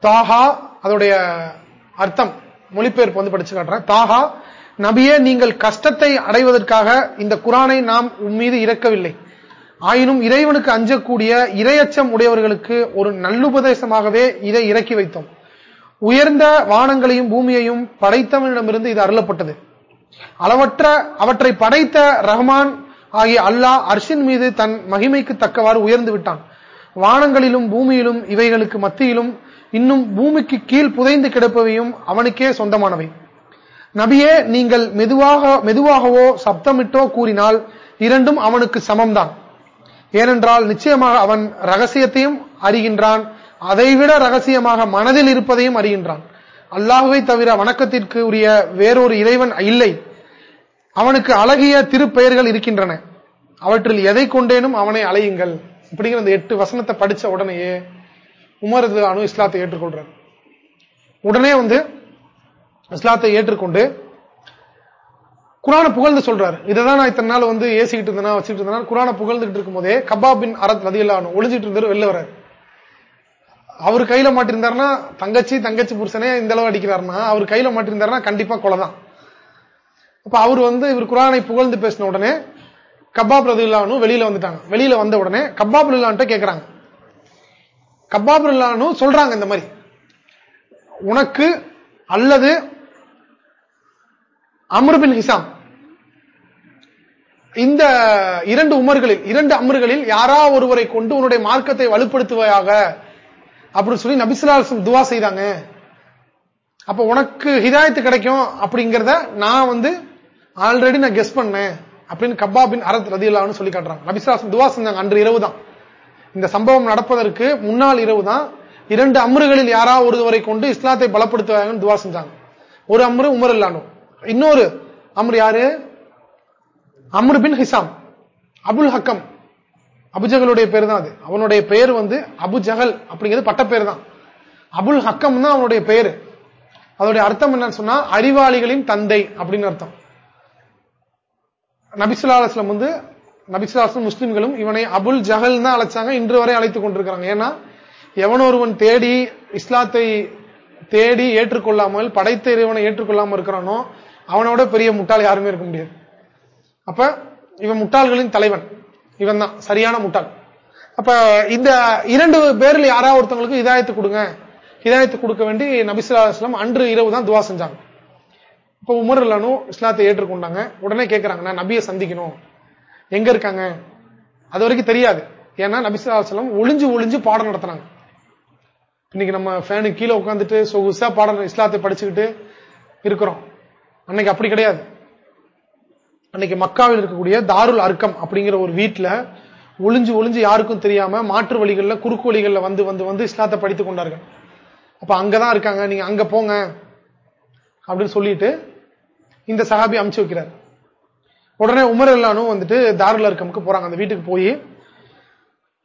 தாகா அதோடைய அர்த்தம் மொழிபெயர்ப்பு வந்து படிச்சு காட்டுறேன். தாகா நபியே நீங்கள் கஷ்டத்தை அடைவதற்காக இந்த குரானை நாம் உன் மீது இறக்கவில்லை. ஆயினும் இறைவனுக்கு அஞ்சக்கூடிய இரையச்சம் உடையவர்களுக்கு ஒரு நல்லுபதேசமாகவே இதை இறக்கி வைத்தோம். உயர்ந்த வானங்களையும் பூமியையும் படைத்தவனிடமிருந்து இது அருளப்பட்டது. அளவற்ற அவற்றை படைத்த ரஹ்மான் ஆகிய அல்லாஹ் அர்ஷின் மீது தன் மகிமைக்கு தக்கவாறு உயர்ந்து விட்டான். வானங்களிலும் பூமியிலும் இவைகளுக்கு மத்தியிலும் இன்னும் பூமிக்கு கீழ் புதைந்து கிடப்பவையும் அவனுக்கே சொந்தமானவை. நபியே நீங்கள் மெதுவாக மெதுவாகவோ சப்தமிட்டோ கூறினால் இரண்டும் அவனுக்கு சமம்தான். ஏனென்றால் நிச்சயமாக அவன் ரகசியத்தையும் அறிகின்றான். அதைவிட ரகசியமாக மனதில் இருப்பதையும் அறிகின்றான். அல்லாஹுவை தவிர வணக்கத்திற்கு உரிய வேறொரு இறைவன் இல்லை. அவனுக்கு அழகிய திருப்பெயர்கள் இருக்கின்றன. அவற்றில் எதை கொண்டேனும் அவனை அலையுங்கள் இப்படிங்கிற அந்த எட்டு வசனத்தை படிச்ச உடனேயே உமரது அணு இஸ்லாத்தை ஏற்றுக்கொள்றார். உடனே வந்து இஸ்லாத்தை ஏற்றுக்கொண்டு குரான புகழ்ந்து சொல்றாரு. இதான் நான் இத்தனை நாள் வந்து ஏசிக்கிட்டு இருந்தேன் வச்சுட்டு இருந்தேன் குரான புகழ்ந்துட்டு இருக்கும் போதே கபாபின் அரத் ரதியில்லானு ஒளிஞ்சிட்டு இருந்தாரு வெளில வர்றாரு. அவர் கையில மாட்டிருந்தாருன்னா தங்கச்சி தங்கச்சி புருஷனே இந்த அளவு அடிக்கிறாருன்னா அவர் கையில மாட்டிருந்தாருன்னா கண்டிப்பா கொலைதான் அப்ப அவர் வந்து இவர் குரானை புகழ்ந்து பேசின உடனே கபாப் ரதில்லானு வெளியில வந்துட்டாங்க. வெளியில வந்த உடனே கபாப் இல்லான்ட்ட கேட்கிறாங்க கபாப் இல்லானு சொல்றாங்க இந்த மாதிரி. உனக்கு அல்லது அமர்பின் ஹிசாம் இந்த இரண்டு உமர்களில் இரண்டு அமர்களில் யாரா ஒருவரை கொண்டு உன்னுடைய மார்க்கத்தை வலுப்படுத்துவையாக? அப்படின்னு சொல்லி நபிசுலாசம் துவா செய்தாங்க. அப்ப உனக்கு ஹிதாயத்து கிடைக்கும் அப்படிங்கிறத நான் வந்து ஆல்ரெடி நான் கெஸ் பண்ணேன் அப்படின்னு கபாபின் அரத் ரதியில்லான்னு சொல்லி காட்டுறாங்க. நபிசுலாசம் துவா செஞ்சாங்க அன்று இரவு தான். இந்த சம்பவம் நடப்பதற்கு முன்னாள் இரவு தான் இரண்டு அமர்களில் யாரா ஒருவரை கொண்டு இஸ்லாத்தை பலப்படுத்துவாங்கன்னு துவா செஞ்சாங்க. ஒரு அம்ரு உமர் இல்லானோ இன்னொரு அம்ரு யாரு? அம்ரு பின் ஹிசாம் அபுல் ஹக்கம். அபுஜகலுடைய பேர் தான் அது. அவனுடைய பெயர் வந்து அபு ஜஹல் அப்படிங்கிறது பட்ட பேர் தான் அபுல் ஹக்கம் தான் அவனுடைய பெயர். அதோடைய அர்த்தம் என்னன்னு சொன்னா அறிவாளிகளின் தந்தை அப்படின்னு அர்த்தம். நபிசுல்லாஸ்லம் வந்து நபிசுல்லாஸ்லம் முஸ்லிம்களும் இவனை அபுல் ஜஹல் தான் அழைச்சாங்க. இன்று வரை அழைத்துக் கொண்டிருக்கிறாங்க. ஏன்னா எவனொருவன் தேடி இஸ்லாத்தை தேடி ஏற்றுக்கொள்ளாமல் படைத்த இறைவனை ஏற்றுக்கொள்ளாமல் இருக்கிறானோ அவனோட பெரிய முட்டாள் யாருமே இருக்க முடியாது. அப்ப இவன் முட்டாள்களின் தலைவன். இவன் தான் சரியான முட்டாள். அப்ப இந்த இரண்டு பேர்ல யாராவது ஒருத்தவங்களுக்கு இதாயத்து கொடுங்க. இதாயத்து கொடுக்க வேண்டி நபிசுல்லா அன்று இரவு தான் துவா செஞ்சாங்க. இப்ப உமர் இல்லானும் இஸ்லாத்தை ஏற்றுக்கொண்டாங்க. உடனே கேட்கிறாங்க நான் நபியை சந்திக்கணும். எங்க இருக்காங்க? அது வரைக்கும் தெரியாது. ஏன்னா நபிசுல்லா ஒளிஞ்சு ஒளிஞ்சு பாடம் நடத்தினாங்க இன்னைக்கு நம்ம ஃபேனு கீழே உட்காந்துட்டு சொகுசா பாடம் இஸ்லாத்தை படிச்சுக்கிட்டு இருக்கிறோம். அன்னைக்கு அப்படி கிடையாது. அன்னைக்கு மக்காவில் இருக்கக்கூடிய தாருல் அர்க்கம் அப்படிங்கிற ஒரு வீட்டில் ஒளிஞ்சு ஒளிஞ்சு யாருக்கும் தெரியாம மாற்று வழிகளில் குறுக்கு வழிகளில் வந்து வந்து வந்து இஸ்லாத்தை படித்துக் கொண்டார்கள். அப்ப அங்கதான் இருக்காங்க. நீங்க அங்க போங்க அப்படின்னு சொல்லிட்டு இந்த சஹாபி அமுச்சு வைக்கிறார். உடனே உமர் எல்லானும் வந்துட்டு தாருல் அர்க்கமுக்கு போறாங்க. அந்த வீட்டுக்கு போய்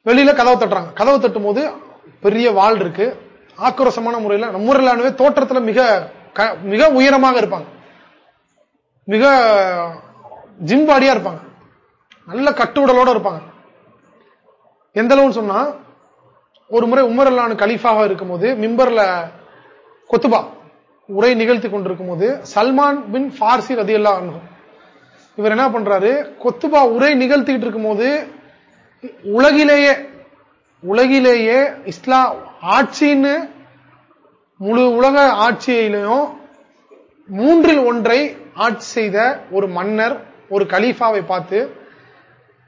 வெளியில கதவை தட்டுறாங்க. கதவை தட்டும் போது பெரிய வால் இருக்கு. ஆக்ரோஷமான முறையில் நம்மூர்லானவே தோற்றத்துல மிக மிக உயரமாக இருப்பாங்க. மிக ஜிம்பாடியா இருப்பாங்க. நல்ல கட்டுடலோட இருப்பாங்க. எந்த அளவுன்னு சொன்னா ஒரு முறை உமர் அல்லானு கலீஃபாக இருக்கும்போது மிம்பர்ல கொத்துபா உரை நிகழ்த்தி கொண்டிருக்கும் போது சல்மான் பின் ஃபார்சி ரதி அல்லா இவர் என்ன பண்றாரு கொத்துபா உரை நிகழ்த்திட்டு இருக்கும் போது உலகிலேயே உலகிலேயே இஸ்லாம் ஆட்சின்னு முழு உலக ஆட்சியிலையும் மூன்றில் ஒன்றை ஆட்சி செய்த ஒரு மன்னர் ஒரு கலீஃபாவை பார்த்து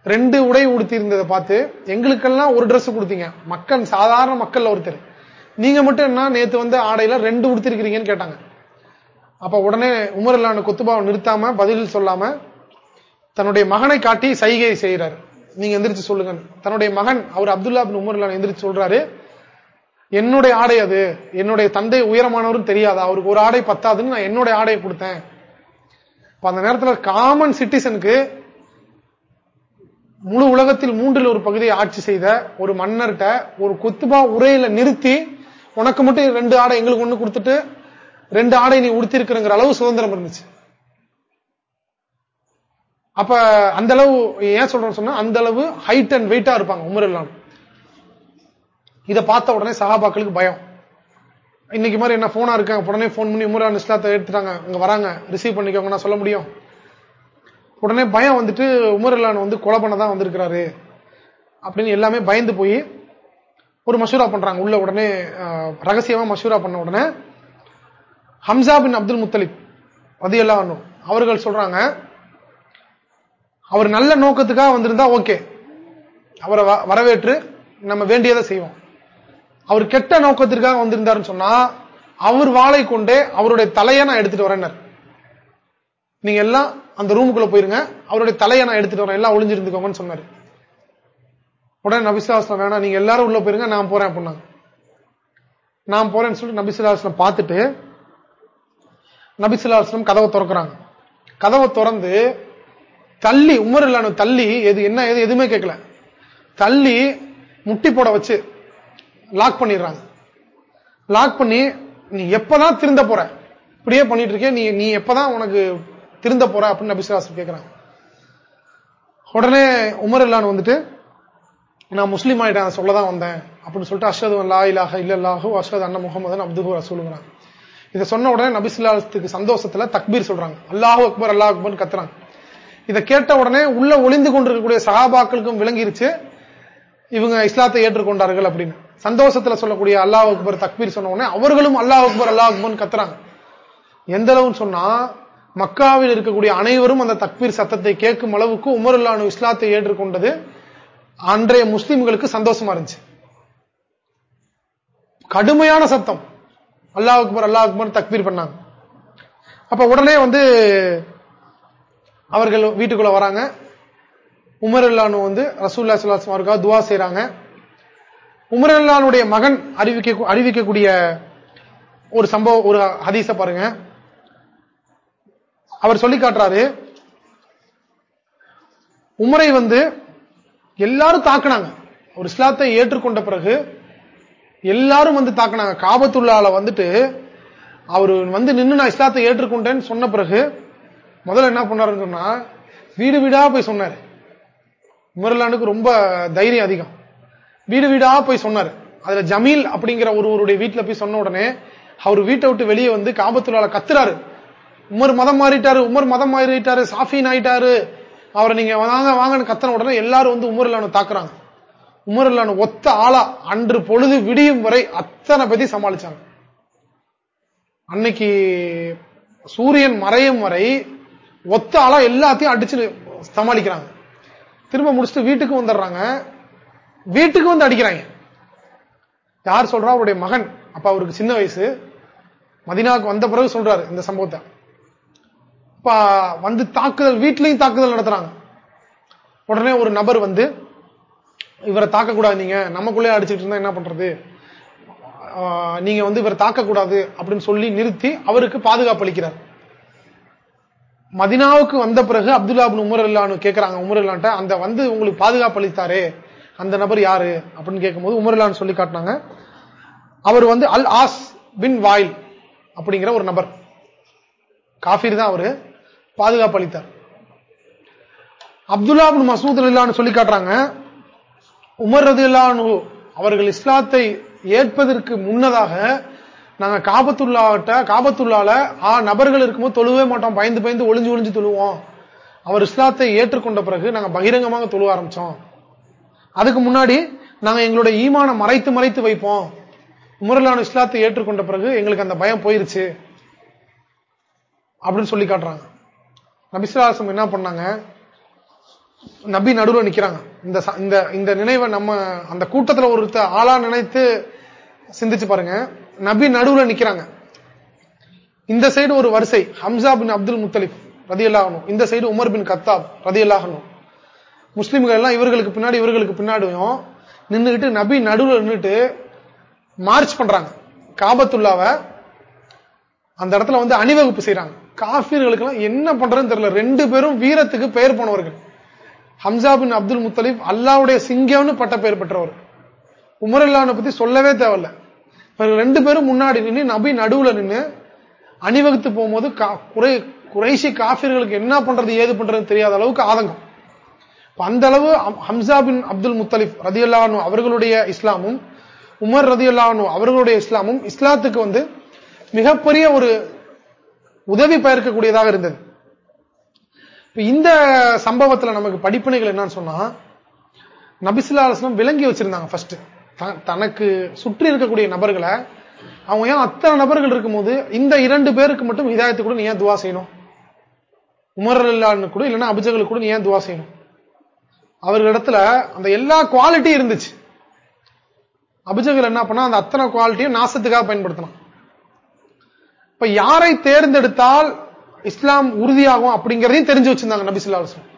ரெண்டு உடை உடுத்தியிருந்ததை பார்த்து எங்களுக்கெல்லாம் ஒரு ட்ரெஸ் கொடுத்தீங்க. மக்கள் சாதாரண மக்கள் ஒருத்தர். நீங்க மட்டும் என்ன நேத்து வந்து ஆடையில ரெண்டு உடுத்திருக்கிறீங்கன்னு கேட்டாங்க. அப்ப உடனே உமரல்லான குத்துபாவை நிறுத்தாம பதில் சொல்லாம தன்னுடைய மகனை காட்டி சைகை செய்யறாரு நீங்க எந்திரிச்சு சொல்லுங்க. தன்னுடைய மகன் அவர் அப்துல்லா பின் எந்திரிச்சு சொல்றாரு என்னுடைய ஆடை அது. என்னுடைய தந்தை உயரமானவரும் தெரியாதா. அவருக்கு ஒரு ஆடை பத்தாதுன்னு நான் என்னுடைய ஆடையை கொடுத்தேன். அந்த நேரத்தில் காமன் சிட்டிசனுக்கு முழு உலகத்தில் மூன்றில் ஒரு பகுதியை ஆட்சி செய்த ஒரு மன்னர்கிட்ட ஒரு குத்துபா உரையில நிறுத்தி உனக்கு மட்டும் ரெண்டு ஆடை எங்களுக்கு ஒண்ணு கொடுத்துட்டு ரெண்டு ஆடை நீ உடுத்திருக்கிறங்கிற அளவு சுதந்திரம் இருந்துச்சு. அப்ப அந்த அளவு ஏன் சொல்றேன்னு சொன்னா அந்த அளவு ஹைட் அண்ட் வெயிட்டா இருப்பாங்க உமர் இல்லாம இதை பார்த்த உடனே சகாபாக்களுக்கு பயம். இன்னைக்கு மாதிரி என்ன போனா இருக்காங்க? உடனே போன் பண்ணி உமரான் இஸ்லாத்தை எடுத்துட்டாங்க. அங்க வராங்க. ரிசீவ் பண்ணிக்கோங்க நான் சொல்ல முடியும்? உடனே பயம் வந்துட்டு உமர் இல்லான் வந்து கொலை பண்ண தான் வந்திருக்கிறாரு. அப்படின்னு எல்லாமே பயந்து போய் ஒரு மசூரா பண்றாங்க. உள்ள உடனே ரகசியமா மசூரா பண்ண உடனே ஹம்சா பின் அப்துல் முத்தலிப் அது அவர்கள் சொல்றாங்க அவர் நல்ல நோக்கத்துக்காக வந்திருந்தா ஓகே. அவரை வரவேற்று நம்ம வேண்டியதை செய்வோம். அவர் கெட்ட நோக்கத்திற்காக வந்திருந்தாருன்னு சொன்னா அவர் வாழை கொண்டே அவருடைய தலையை நான் எடுத்துட்டு வரேன் நீங்க எல்லாம் அந்த ரூமுக்குள்ள போயிருங்க. அவருடைய தலையை நான் எடுத்துட்டு வரேன். எல்லாம் ஒளிஞ்சிருந்துக்கோங்கன்னு சொன்னாரு. உடனே நபிசுலாஸ்லாம் வேணாம் நீங்க எல்லாரும் உள்ள போயிருங்க நான் போறேன் அப்படின்னாங்க. நான் போறேன்னு சொல்லிட்டு நபிசுலாஸ்லாம் பார்த்துட்டு நபிசுலாஸ்லம் கதவை திறக்கிறாங்க. கதவை திறந்து தள்ளி உமர் இல்லான தள்ளி எது என்ன எது எதுவுமே கேட்கல. தள்ளி முட்டி போட வச்சு லாக் பண்ணிடுறாங்க. லாக் பண்ணி நீ எப்பதான் திருந்த போற? இப்படியே பண்ணிட்டு இருக்கே நீ நீ எப்பதான் உனக்கு திருந்த போற? அப்படின்னு நபிசுலாசம் கேட்கிறாங்க உடனே உமர் இல்லான்னு வந்துட்டு நான் முஸ்லீம் ஆயிட்டேன் சொல்லதான் வந்தேன். அப்படின்னு சொல்லிட்டு அஷது லா இலாக இல்லல்லாஹு அஷத் அண்ணன் முகமது அப்துகு ரசூலுங்கிறாங்க இதை சொன்ன உடனே நபிசுல்லாத்துக்கு சந்தோஷத்துல தக்பீர் சொல்றாங்க. அல்லாஹு அக்பர் அல்லாஹ் அக்பர் கத்துறாங்க. இதை கேட்ட உடனே உள்ள ஒளிந்து கொண்டிருக்கக்கூடிய சகாபாக்களுக்கும் விளங்கிருச்சு. இவங்க இஸ்லாத்தை ஏற்றுக்கொண்டார்கள் அப்படின்னு. சந்தோஷத்துல சொல்லக்கூடிய அல்லாஹ் அக்பர் தக்பீர் சொன்ன உடனே அவர்களும் அல்லாஹ் அக்பர் அல்லாஹ் அக்பர் கத்துறாங்க. எந்த அளவுன்னு சொன்னா மக்காவில் இருக்கக்கூடிய அனைவரும் அந்த தக்பீர் சத்தத்தை கேட்கும் அளவுக்கு உமர் அல்லானு இஸ்லாத்தை ஏற்றுக்கொண்டது அன்றைய முஸ்லிம்களுக்கு சந்தோஷமா இருந்துச்சு. கடுமையான சத்தம். அல்லாஹ் அக்பர் அல்லாஹ் அக்பர் தக்பீர் பண்ணாங்க. அப்ப உடனே வந்து அவர்கள் வீட்டுக்குள்ள வராங்க. உமர் அல்லானு வந்து ரசூல்லா சுல்லாஸ்லாம் துவா செய்யறாங்க உமரல்லானுடைய மகன் அறிவிக்க அறிவிக்கக்கூடிய ஒரு சம்பவம் ஒரு ஹதீச பாருங்க. அவர் சொல்லி காட்டுறாரு உமரை வந்து எல்லாரும் தாக்குனாங்க. ஒரு இஸ்லாத்தை ஏற்றுக்கொண்ட பிறகு எல்லாரும் வந்து தாக்குனாங்க. காபத்துள்ளால வந்துட்டு அவர் வந்து நின்று நான் இஸ்லாத்தை ஏற்றுக்கொண்டேன்னு சொன்ன பிறகு முதல்ல என்ன பண்ணாருன்னு சொன்னா வீடு வீடா போய் சொன்னாரு. உமர்லானுக்கு ரொம்ப தைரியம் அதிகம். வீடு வீடா போய் சொன்னாரு. அதுல ஜமீல் அப்படிங்கிற ஒருவருடைய வீட்டுல போய் சொன்ன உடனே அவர் வீட்டை விட்டு வெளியே வந்து காபத்துள்ளால கத்துறாரு. உமர் மதம் மாறிட்டாரு உமர் மதம் மாறிட்டாரு சாஃபின் ஆயிட்டாரு. அவரை நீங்க வாங்க வாங்கன்னு கத்தன உடனே எல்லாரும் வந்து உமர் இல்லானு தாக்குறாங்க. உமர் இல்லானு ஒத்த ஆளா அன்று பொழுது விடியும் வரை அத்தனை பத்தி சமாளிச்சாங்க. அன்னைக்கு சூரியன் மறையும் வரை ஒத்த ஆளா எல்லாத்தையும் அடிச்சு சமாளிக்கிறாங்க. திரும்ப முடிச்சுட்டு வீட்டுக்கு வந்துடுறாங்க. வீட்டுக்கு வந்து அடிக்கிறாங்க. யார் சொல்றா? அவருடைய மகன். அப்ப அவருக்கு சின்ன வயசு. மதினாவுக்கு வந்த பிறகு சொல்றாரு இந்த சம்பவத்தை. வந்து தாக்குதல் வீட்லையும் தாக்குதல் நடத்துறாங்க. உடனே ஒரு நபர் வந்து இவரை தாக்கக்கூடாது நீங்க நமக்குள்ளே அடிச்சுட்டு இருந்தா என்ன பண்றது? நீங்க வந்து இவரை தாக்கக்கூடாது அப்படின்னு சொல்லி நிறுத்தி அவருக்கு பாதுகாப்பு அளிக்கிறார். மதினாவுக்கு வந்த பிறகு அப்துல்லா உமர் இல்லான்னு கேட்கிறாங்க உமர் இல்லான்ட்ட அந்த வந்து உங்களுக்கு பாதுகாப்பு அளித்தாரே. அந்த நபர் யாரு அப்படின்னு கேட்கும்போது உமர் இல்லான்னு சொல்லி காட்டினாங்க. அவர் வந்து அல் ஆஸ் பின் வாயில் அப்படிங்கிற ஒரு நபர். காஃபீர் தான் அவரு. பாதுகாப்பு அளித்தார். அப்துல்லா பின் மசூத் இல்லான்னு சொல்லி காட்டுறாங்க. உமர் ரது இல்லானு அவர்கள் இஸ்லாத்தை ஏற்பதற்கு முன்னதாக நாங்க காபத்துள்ளாட்ட காபத்துள்ளால ஆ நபர்கள் இருக்கும்போது தொழுவே மாட்டோம். பயந்து பயந்து ஒளிஞ்சு ஒளிஞ்சு தொழுவோம். அவர் இஸ்லாத்தை ஏற்றுக்கொண்ட பிறகு நாங்க பகிரங்கமாக தொழுவ ஆரம்பிச்சோம். அதுக்கு முன்னாடி நாங்க எங்களுடைய ஈமான மறைத்து மறைத்து வைப்போம். உமரலான இஸ்லாத்தை ஏற்றுக்கொண்ட பிறகு எங்களுக்கு அந்த பயம் போயிருச்சு. அப்படின்னு சொல்லி காட்டுறாங்க. நபிசுலாசம் என்ன பண்ணாங்க? நபி நடுவில் நிக்கிறாங்க. இந்த இந்த இந்த நினைவை நம்ம அந்த கூட்டத்துல ஒருத்த ஆளா நினைத்து சிந்திச்சு பாருங்க. நபி நடுவில் நிக்கிறாங்க. இந்த சைடு ஒரு வரிசை. ஹம்சா பின் அப்துல் முத்தலிப் ரதியல்லாகணும் இந்த சைடு உமர் பின் கத்தாப் ரதியல்லாகணும் முஸ்லிம்கள் எல்லாம் இவர்களுக்கு பின்னாடி இவர்களுக்கு பின்னாடியும் நின்றுகிட்டு நபி நடுவில் நின்றுட்டு மார்ச் பண்றாங்க. காபத்துள்ளாவ அந்த இடத்துல வந்து அணிவகுப்பு செய்யறாங்க காபீர்களுக்கு எல்லாம் என்ன பண்றதுன்னு தெரியல. ரெண்டு பேரும் வீரத்துக்கு பெயர் போனவர்கள். ஹம்சா பின் அப்துல் முத்தலிப் அல்லாவுடைய சிங்கம்னு பட்ட பெயர் பெற்றவர். உமர் அல்லான பத்தி சொல்லவே தேவையில்ல. ரெண்டு பேரும் முன்னாடி நின்று நபி நடுவுல நின்று அணிவகுத்து போகும்போது குறை குறைசி காஃபிர்களுக்கு என்ன பண்றது ஏது பண்றது தெரியாத அளவுக்கு ஆதங்கம். அந்த அளவு ஹம்சா பின் அப்துல் முத்தலிப் ரதியுல்லானு அவர்களுடைய இஸ்லாமும் உமர் ரதியுல்லானு அவர்களுடைய இஸ்லாமும் இஸ்லாத்துக்கு வந்து மிகப்பெரிய ஒரு உதவி பெயர்க்கக்கூடியதாக இருந்தது. இந்த சம்பவத்துல நமக்கு படிப்பினைகள் என்னன்னு சொன்னா நபிசுல்லா விளங்கி வச்சிருந்தாங்க ஃபர்ஸ்ட் தனக்கு சுற்றி இருக்கக்கூடிய நபர்களை அவங்க ஏன் அத்தனை நபர்கள் இருக்கும்போது இந்த இரண்டு பேருக்கு மட்டும் ஹிதாயத்து கூட நீ ஏன் துவா செய்யணும்? உமர் அல்லான்னு கூட இல்லைன்னா அபிஜகளுக்கு கூட நீ ஏன் துவா செய்யணும்? அவர்களிடத்துல அந்த எல்லா குவாலிட்டியும் இருந்துச்சு. அபிஜகல் என்ன பண்ணா அந்த அத்தனை குவாலிட்டியும் நாசத்துக்காக பயன்படுத்தினான். இப்ப யாரை தேர்ந்தெடுத்தால் இஸ்லாம் உறுதியாகும் அப்படிங்கறதையும் தெரிஞ்சு வச்சிருந்தாங்க நபிசுல்லாசம்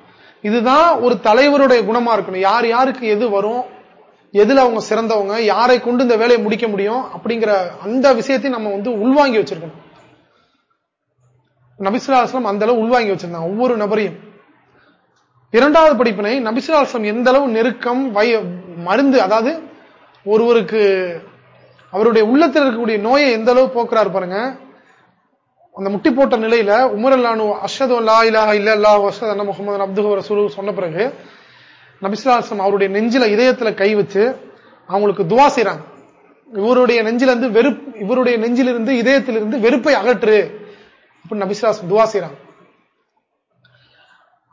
இதுதான் ஒரு தலைவருடைய குணமா இருக்கணும். யார் யாருக்கு எது வரும் எதுல அவங்க சிறந்தவங்க யாரை கொண்டு இந்த வேலையை முடிக்க முடியும் அப்படிங்கிற அந்த விஷயத்தையும் நம்ம வந்து உள்வாங்கி வச்சிருக்கணும். நபிசுல்லாஸ்லாம் அந்த அளவு உள்வாங்கி வச்சிருந்தாங்க ஒவ்வொரு நபரையும். இரண்டாவது படிப்பினை நபிசுல்லாஸ்லாம் எந்த அளவு நெருக்கம் வய மருந்து அதாவது ஒருவருக்கு அவருடைய உள்ளத்தில் இருக்கக்கூடிய நோயை எந்த அளவு போக்குறாரு பாருங்க. அந்த முட்டி போட்ட நிலையில உமரல்லானு அஷது அல்லா இல்ல அல்லா அஷத் அண்ணா முகமது அப்துஹு ரசூலு சொன்ன பிறகு நபிசுல்லாசம் அவருடைய நெஞ்சில இதயத்துல கை வச்சு அவங்களுக்கு துவா செய்யறாங்க இவருடைய நெஞ்சிலிருந்து வெறுப்பு இவருடைய நெஞ்சிலிருந்து இதயத்திலிருந்து வெறுப்பை அகற்று. அப்படின்னு நபிசுல்லாசம் துவா செய்யறாங்க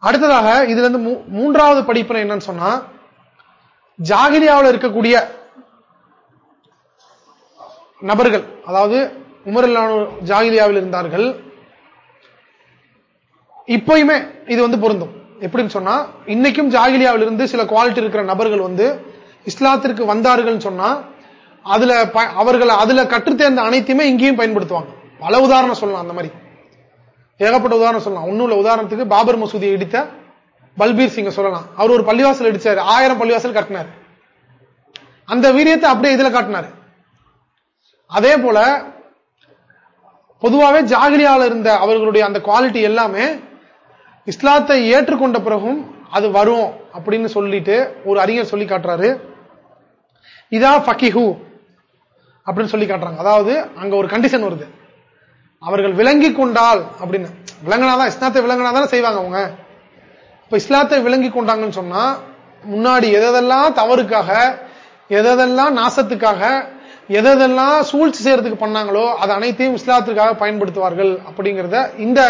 அடுத்ததாக இதுல இருந்து மூன்றாவது படிப்பினை என்னன்னு சொன்னா ஜாகிரியாவில் இருக்கக்கூடிய நபர்கள் அதாவது உமரல்லானு ஜாகிரியாவில் இருந்தார்கள் இப்பயுமே இது வந்து பொருந்தும். எப்படின்னு சொன்னா இன்னைக்கும் ஜாகிலியாவில் இருந்து சில குவாலிட்டி இருக்கிற நபர்கள் வந்து இஸ்லாத்திற்கு வந்தார்கள் சொன்னா அதுல அவர்களை அதுல கற்றுத்தேர்ந்த அனைத்தையுமே இங்கேயும் பயன்படுத்துவாங்க. பல உதாரணம் சொல்லலாம் அந்த மாதிரி. ஏகப்பட்ட உதாரணம் சொல்லலாம் ஒன்னும் உதாரணத்துக்கு பாபர் மசூதியை இடித்த பல்பீர் சிங்க சொல்லலாம். அவர் ஒரு பள்ளிவாசல் அடிச்சாரு ஆயிரம் பள்ளிவாசல் கட்டினார். அந்த வீரியத்தை அப்படியே இதுல காட்டினாரு. அதே போல பொதுவாகவே ஜாகிரியால இருந்த அவர்களுடைய அந்த குவாலிட்டி எல்லாமே இஸ்லாத்தை ஏற்றுக்கொண்ட பிறகும் அது வரும் அப்படின்னு சொல்லிட்டு ஒரு அறிஞர் சொல்லி காட்டுறாரு. இதா ஃபக்கிஹு அப்படின்னு சொல்லி காட்டுறாங்க. அதாவது அங்க ஒரு கண்டிஷன் வருது. அவர்கள் விளங்கி கொண்டால் அப்படின்னு. விளங்கினாதான் இஸ்லாத்தை விளங்கினாதானே செய்வாங்க அவங்க. இப்ப இஸ்லாத்தை விளங்கி கொண்டாங்கன்னு சொன்னா முன்னாடி எதெல்லாம் தவறுக்காக எதெல்லாம் நாசத்துக்காக எதெல்லாம் சூழ்ச்சி செய்யறதுக்கு பண்ணாங்களோ அது அனைத்தையும் இஸ்லாத்திற்காக பயன்படுத்துவார்கள் அப்படிங்கிறத இந்த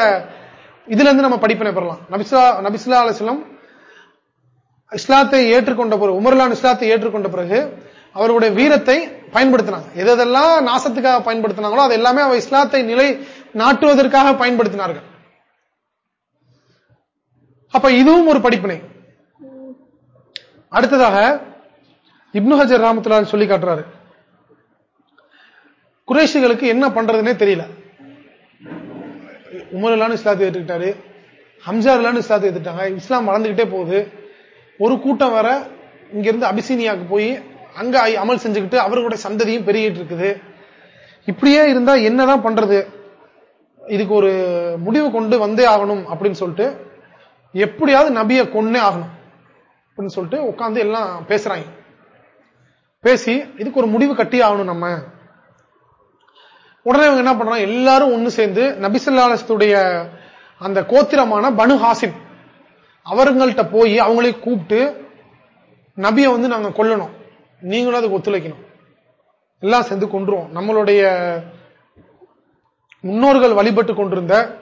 இதுல இருந்து நம்ம படிப்பினை பெறலாம். நபிசுலா நபிசுல்லா அலிஸ்லம் இஸ்லாத்தை ஏற்றுக்கொண்ட பிறகு உமர்லான் இஸ்லாத்தை ஏற்றுக்கொண்ட பிறகு அவருடைய வீரத்தை பயன்படுத்தினாங்க. எதெல்லாம் நாசத்துக்காக பயன்படுத்தினாங்களோ அது எல்லாமே அவர் இஸ்லாத்தை நிலை நாட்டுவதற்காக பயன்படுத்தினார்கள். அப்ப இதுவும் ஒரு படிப்பினை. அடுத்ததாக இப்னு ஹஜர் ராமத்துலா சொல்லி காட்டுறாரு. குரேஷிகளுக்கு என்ன பண்றதுன்னே தெரியல. உமர்லான்னு இஸ்லாத்தை ஏற்றுக்கிட்டாரு ஹம்சார்லான்னு இஸ்லாத்தை ஏற்றுட்டாங்க இஸ்லாம் வளர்ந்துகிட்டே போகுது. ஒரு கூட்டம் வேற இங்கிருந்து அபிசீனியாவுக்கு போய் அங்க அமல் செஞ்சுக்கிட்டு அவர்களுடைய சந்ததியும் பெருகிட்டு இருக்குது இப்படியே இருந்தா என்னதான் பண்றது? இதுக்கு ஒரு முடிவு கொண்டு வந்தே ஆகணும் அப்படின்னு சொல்லிட்டு எப்படியாவது நபிய கொன்னே ஆகணும் அப்படின்னு சொல்லிட்டு உட்காந்து எல்லாம் பேசுறாங்க. பேசி இதுக்கு ஒரு முடிவு கட்டி ஆகணும் நம்ம. உடனே இவங்க என்ன பண்றாங்க? எல்லாரும் ஒண்ணு சேர்ந்து நபிசல்லாலத்துடைய அந்த கோத்திரமான பனு ஹாசிம் அவர்கள்ட்ட போய் அவங்களே கூப்பிட்டு நபியை வந்து நாங்க கொல்லணும். நீங்களும் அதுக்கு ஒத்துழைக்கணும். எல்லாம் சேர்ந்து கொன்றுவோம். நம்மளுடைய முன்னோர்கள் வழிபட்டு கொண்டிருந்த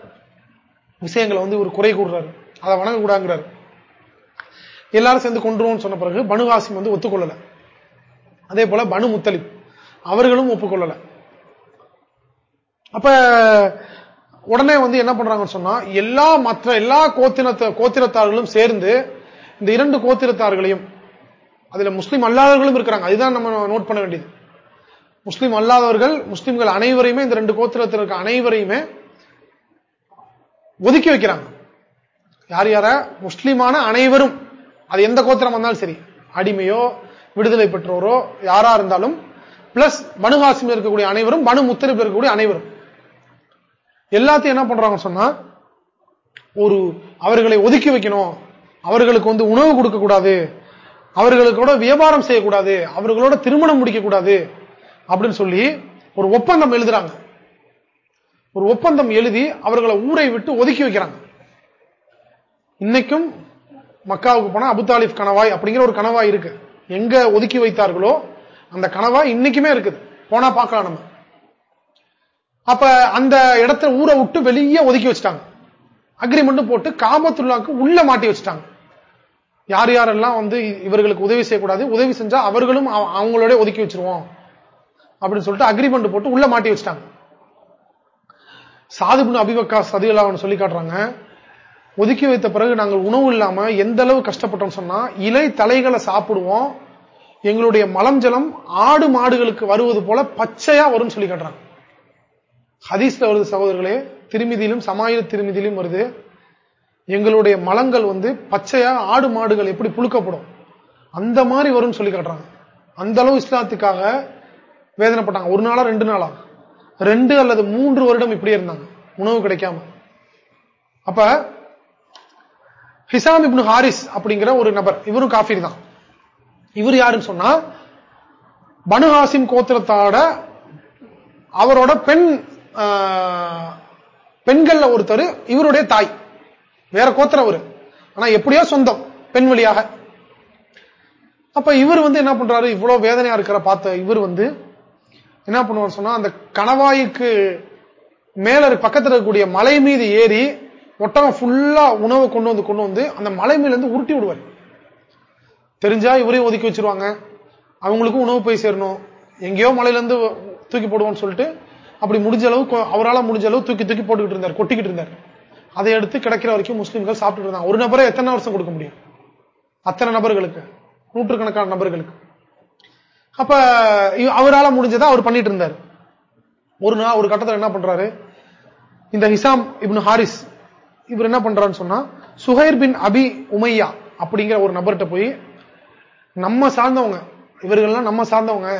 விஷயங்களை வந்து இவர் குறை கூடுறாரு அதை வணங்கக்கூடாங்கிறாரு எல்லாரும் சேர்ந்து கொண்டுருவோம் சொன்ன பிறகு பனுகாசிம் வந்து ஒத்துக்கொள்ளல. அதே போல பனு முத்தலிப் அவர்களும் ஒப்புக்கொள்ளல. அப்ப உடனே வந்து என்ன பண்றாங்கன்னு சொன்னா எல்லா மற்ற எல்லா கோத்திரத்த கோத்திரத்தார்களும் சேர்ந்து இந்த இரண்டு கோத்திரத்தார்களையும் அதுல முஸ்லீம் அல்லாதவர்களும் இருக்கிறாங்க. அதுதான் நம்ம நோட் பண்ண வேண்டியது. முஸ்லீம் அல்லாதவர்கள் முஸ்லீம்கள் அனைவரையுமே இந்த ரெண்டு கோத்திரத்தில் இருக்க அனைவரையுமே ஒதுக்கி வைக்கிறாங்க. யார் யார? முஸ்லீமான அனைவரும். அது எந்த கோத்திரம் வந்தாலும் சரி. அடிமையோ விடுதலை பெற்றோரோ யாரா இருந்தாலும் பிளஸ் பனுகாசிமில் இருக்கக்கூடிய அனைவரும் பனு முத்தரிப்பில் இருக்கக்கூடிய அனைவரும். எல்லாத்தையும் என்ன பண்றாங்க சொன்னா ஒரு அவர்களை ஒதுக்கி வைக்கணும். அவர்களுக்கு வந்து உணவு கொடுக்க கூடாது அவர்களுக்கோட வியாபாரம் செய்யக்கூடாது அவர்களோட திருமணம் முடிக்கக்கூடாது அப்படின்னு சொல்லி ஒரு ஒப்பந்தம் எழுதுறாங்க. ஒரு ஒப்பந்தம் எழுதி அவர்களை ஊரை விட்டு ஒதுக்கி வைக்கிறாங்க. இன்னைக்கும் மக்காவுக்கு போனா அபுதாலிப் கணவாய் அப்படிங்கிற ஒரு கணவாய் இருக்கு. எங்க ஒதுக்கி வைத்தார்களோ அந்த கணவாய் இன்னைக்குமே இருக்குது. போனா பார்க்கலாம் நம்ம. அப்ப அந்த இடத்த ஊரை விட்டு வெளியே ஒதுக்கி வச்சுட்டாங்க. அக்ரிமெண்ட் போட்டு காமத்துள்ளாக்கு உள்ள மாட்டி வச்சுட்டாங்க. யார் யாரெல்லாம் வந்து இவர்களுக்கு உதவி செய்யக்கூடாது உதவி செஞ்சா அவர்களும் அவங்களோட ஒதுக்கி வச்சிருவோம். அப்படின்னு சொல்லிட்டு அக்ரிமெண்ட் போட்டு உள்ள மாட்டி வச்சிட்டாங்க. சாதுபுன் அபிவக்கா சதிகளாவன் சொல்லி காட்டுறாங்க ஒதுக்கி வைத்த பிறகு நாங்கள் உணவு இல்லாம எந்த அளவு கஷ்டப்பட்டோம் சொன்னா இலை தலைகளை சாப்பிடுவோம் எங்களுடைய மலம் ஜலம் ஆடு மாடுகளுக்கு வருவது போல பச்சையா வரும்னு சொல்லி காட்டுறாங்க. ஹதீஸ்ல வருது சகோதரர்களே திருமிதியிலும் சமாயில திருமிதியிலும் வருது. எங்களுடைய மலங்கள் வந்து பச்சையா ஆடு மாடுகள் எப்படி புழுக்கப்படும்? அந்த மாதிரி வரும்னு சொல்லி காட்டுறாங்க. அந்த அளவு இஸ்லாத்துக்காக வேதனைப்பட்டாங்க. ஒரு நாளா ரெண்டு நாளா? ரெண்டு அல்லது மூன்று வருடம் இப்படியே இருந்தாங்க. உணவு கிடைக்காம. அப்ப ஹிசாம் இப்னு ஹாரிஸ் அப்படிங்கிற ஒரு நபர் இவரும் காஃபீர் தான். இவர் யாருன்னு சொன்னா பனுஹாசிம் கோத்திரத்தோட அவரோட பெண் பெண்கள்ல ஒருத்தர் இவருடைய தாய். வேற கோத்திரம் அவரு. ஆனா எப்படியோ சொந்தம் பெண் வழியாக. அப்ப இவர் வந்து என்ன பண்றாரு? இவ்வளவு வேதனையா இருக்கிற பார்த்த இவர் வந்து என்ன பண்ணுவார் சொன்னா அந்த கணவாய்க்கு மேல பக்கத்தில் இருக்கக்கூடிய மலை மீது ஏறி ஒட்டகம் ஃபுல்லா உணவை கொண்டு வந்து கொண்டு வந்து அந்த மலை மேல இருந்து உருட்டி விடுவார். தெரிஞ்சா இவரையும் ஒதுக்கி வச்சிருவாங்க. அவங்களுக்கும் உணவு போய் சேரணும். எங்கேயோ மலையில இருந்து தூக்கி போடுவோம்னு சொல்லிட்டு அப்படி முடிஞ்ச அளவு அவரால் முடிஞ்ச அளவு தூக்கி தூக்கி போட்டுக்கிட்டு இருந்தார் கொட்டிக்கிட்டு இருந்தார். அதை எடுத்து கிடைக்கிற வரைக்கும் முஸ்லீம்கள் சாப்பிட்டு இருந்தாங்க. ஒரு நபரை எத்தனை வருஷம் கொடுக்க முடியும்? அத்தனை நபர்களுக்கு. நூற்றுக்கணக்கான நபர்களுக்கு. அப்ப அவரால் முடிஞ்சதை அவர் பண்ணிட்டு இருந்தார். ஒரு நாள் ஒரு கட்டத்தில் என்ன பண்றாரு? இந்த ஹிசாம் இப்னு ஹாரிஸ் இவர் என்ன பண்றாருன்னு சொன்னா சுஹைர் பின் அபி உமையா அப்படிங்கிற ஒரு நபர்கிட்ட போய் நம்ம சார்ந்தவங்க இவர்கள்லாம் நம்ம சார்ந்தவங்க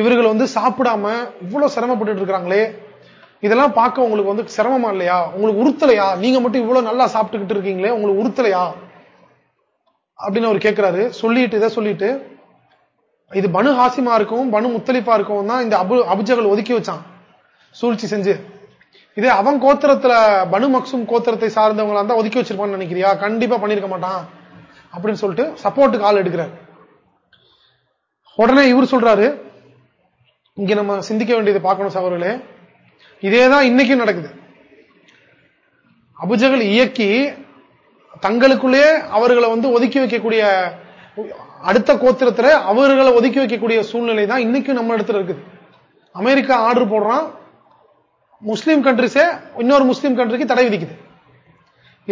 இவர்கள் வந்து சாப்பிடாம இவ்வளவு சிரமப்பட்டு இருக்கிறாங்களே இதெல்லாம் பார்க்க உங்களுக்கு வந்து சிரமமா இல்லையா? உங்களுக்கு உறுத்தலையா? நீங்க மட்டும் இவ்வளவு நல்லா சாப்பிட்டுக்கிட்டு இருக்கீங்களே உங்களுக்கு உறுத்தலையா? அப்படின்னு அவர் கேட்கிறாரு சொல்லிட்டு இதை சொல்லிட்டு இது பனு ஹாசிமா இருக்கும் பனு முத்தலிப்பா இருக்கும் தான் இந்த அபு அபுஜகள் ஒதுக்கி வச்சான். சூழ்ச்சி செஞ்சு. இதே அவன் கோத்திரத்துல பனு மக்சும் கோத்திரத்தை சார்ந்தவங்களா இருந்தா ஒதுக்கி வச்சிருப்பான்னு நினைக்கிறியா? கண்டிப்பா பண்ணிருக்க மாட்டான். அப்படின்னு சொல்லிட்டு சப்போர்ட்டுக்கு ஆள் எடுக்கிறார். உடனே இவர் சொல்றாரு இங்க நம்ம சிந்திக்க வேண்டியதை பார்க்கணும் சவர்களே இதேதான் இன்னைக்கும் நடக்குது. அபுஜகல் இயக்கி தங்களுக்குள்ளே அவர்களை வந்து ஒதுக்கி வைக்கக்கூடிய அடுத்த கோத்திரத்துல அவர்களை ஒதுக்கி வைக்கக்கூடிய சூழ்நிலை தான் இன்னைக்கும் நம்ம இடத்துல இருக்குது. அமெரிக்கா ஆர்டர் போடுறான். முஸ்லீம் கண்ட்ரிஸே இன்னொரு முஸ்லீம் கண்ட்ரிக்கு தடை விதிக்குது.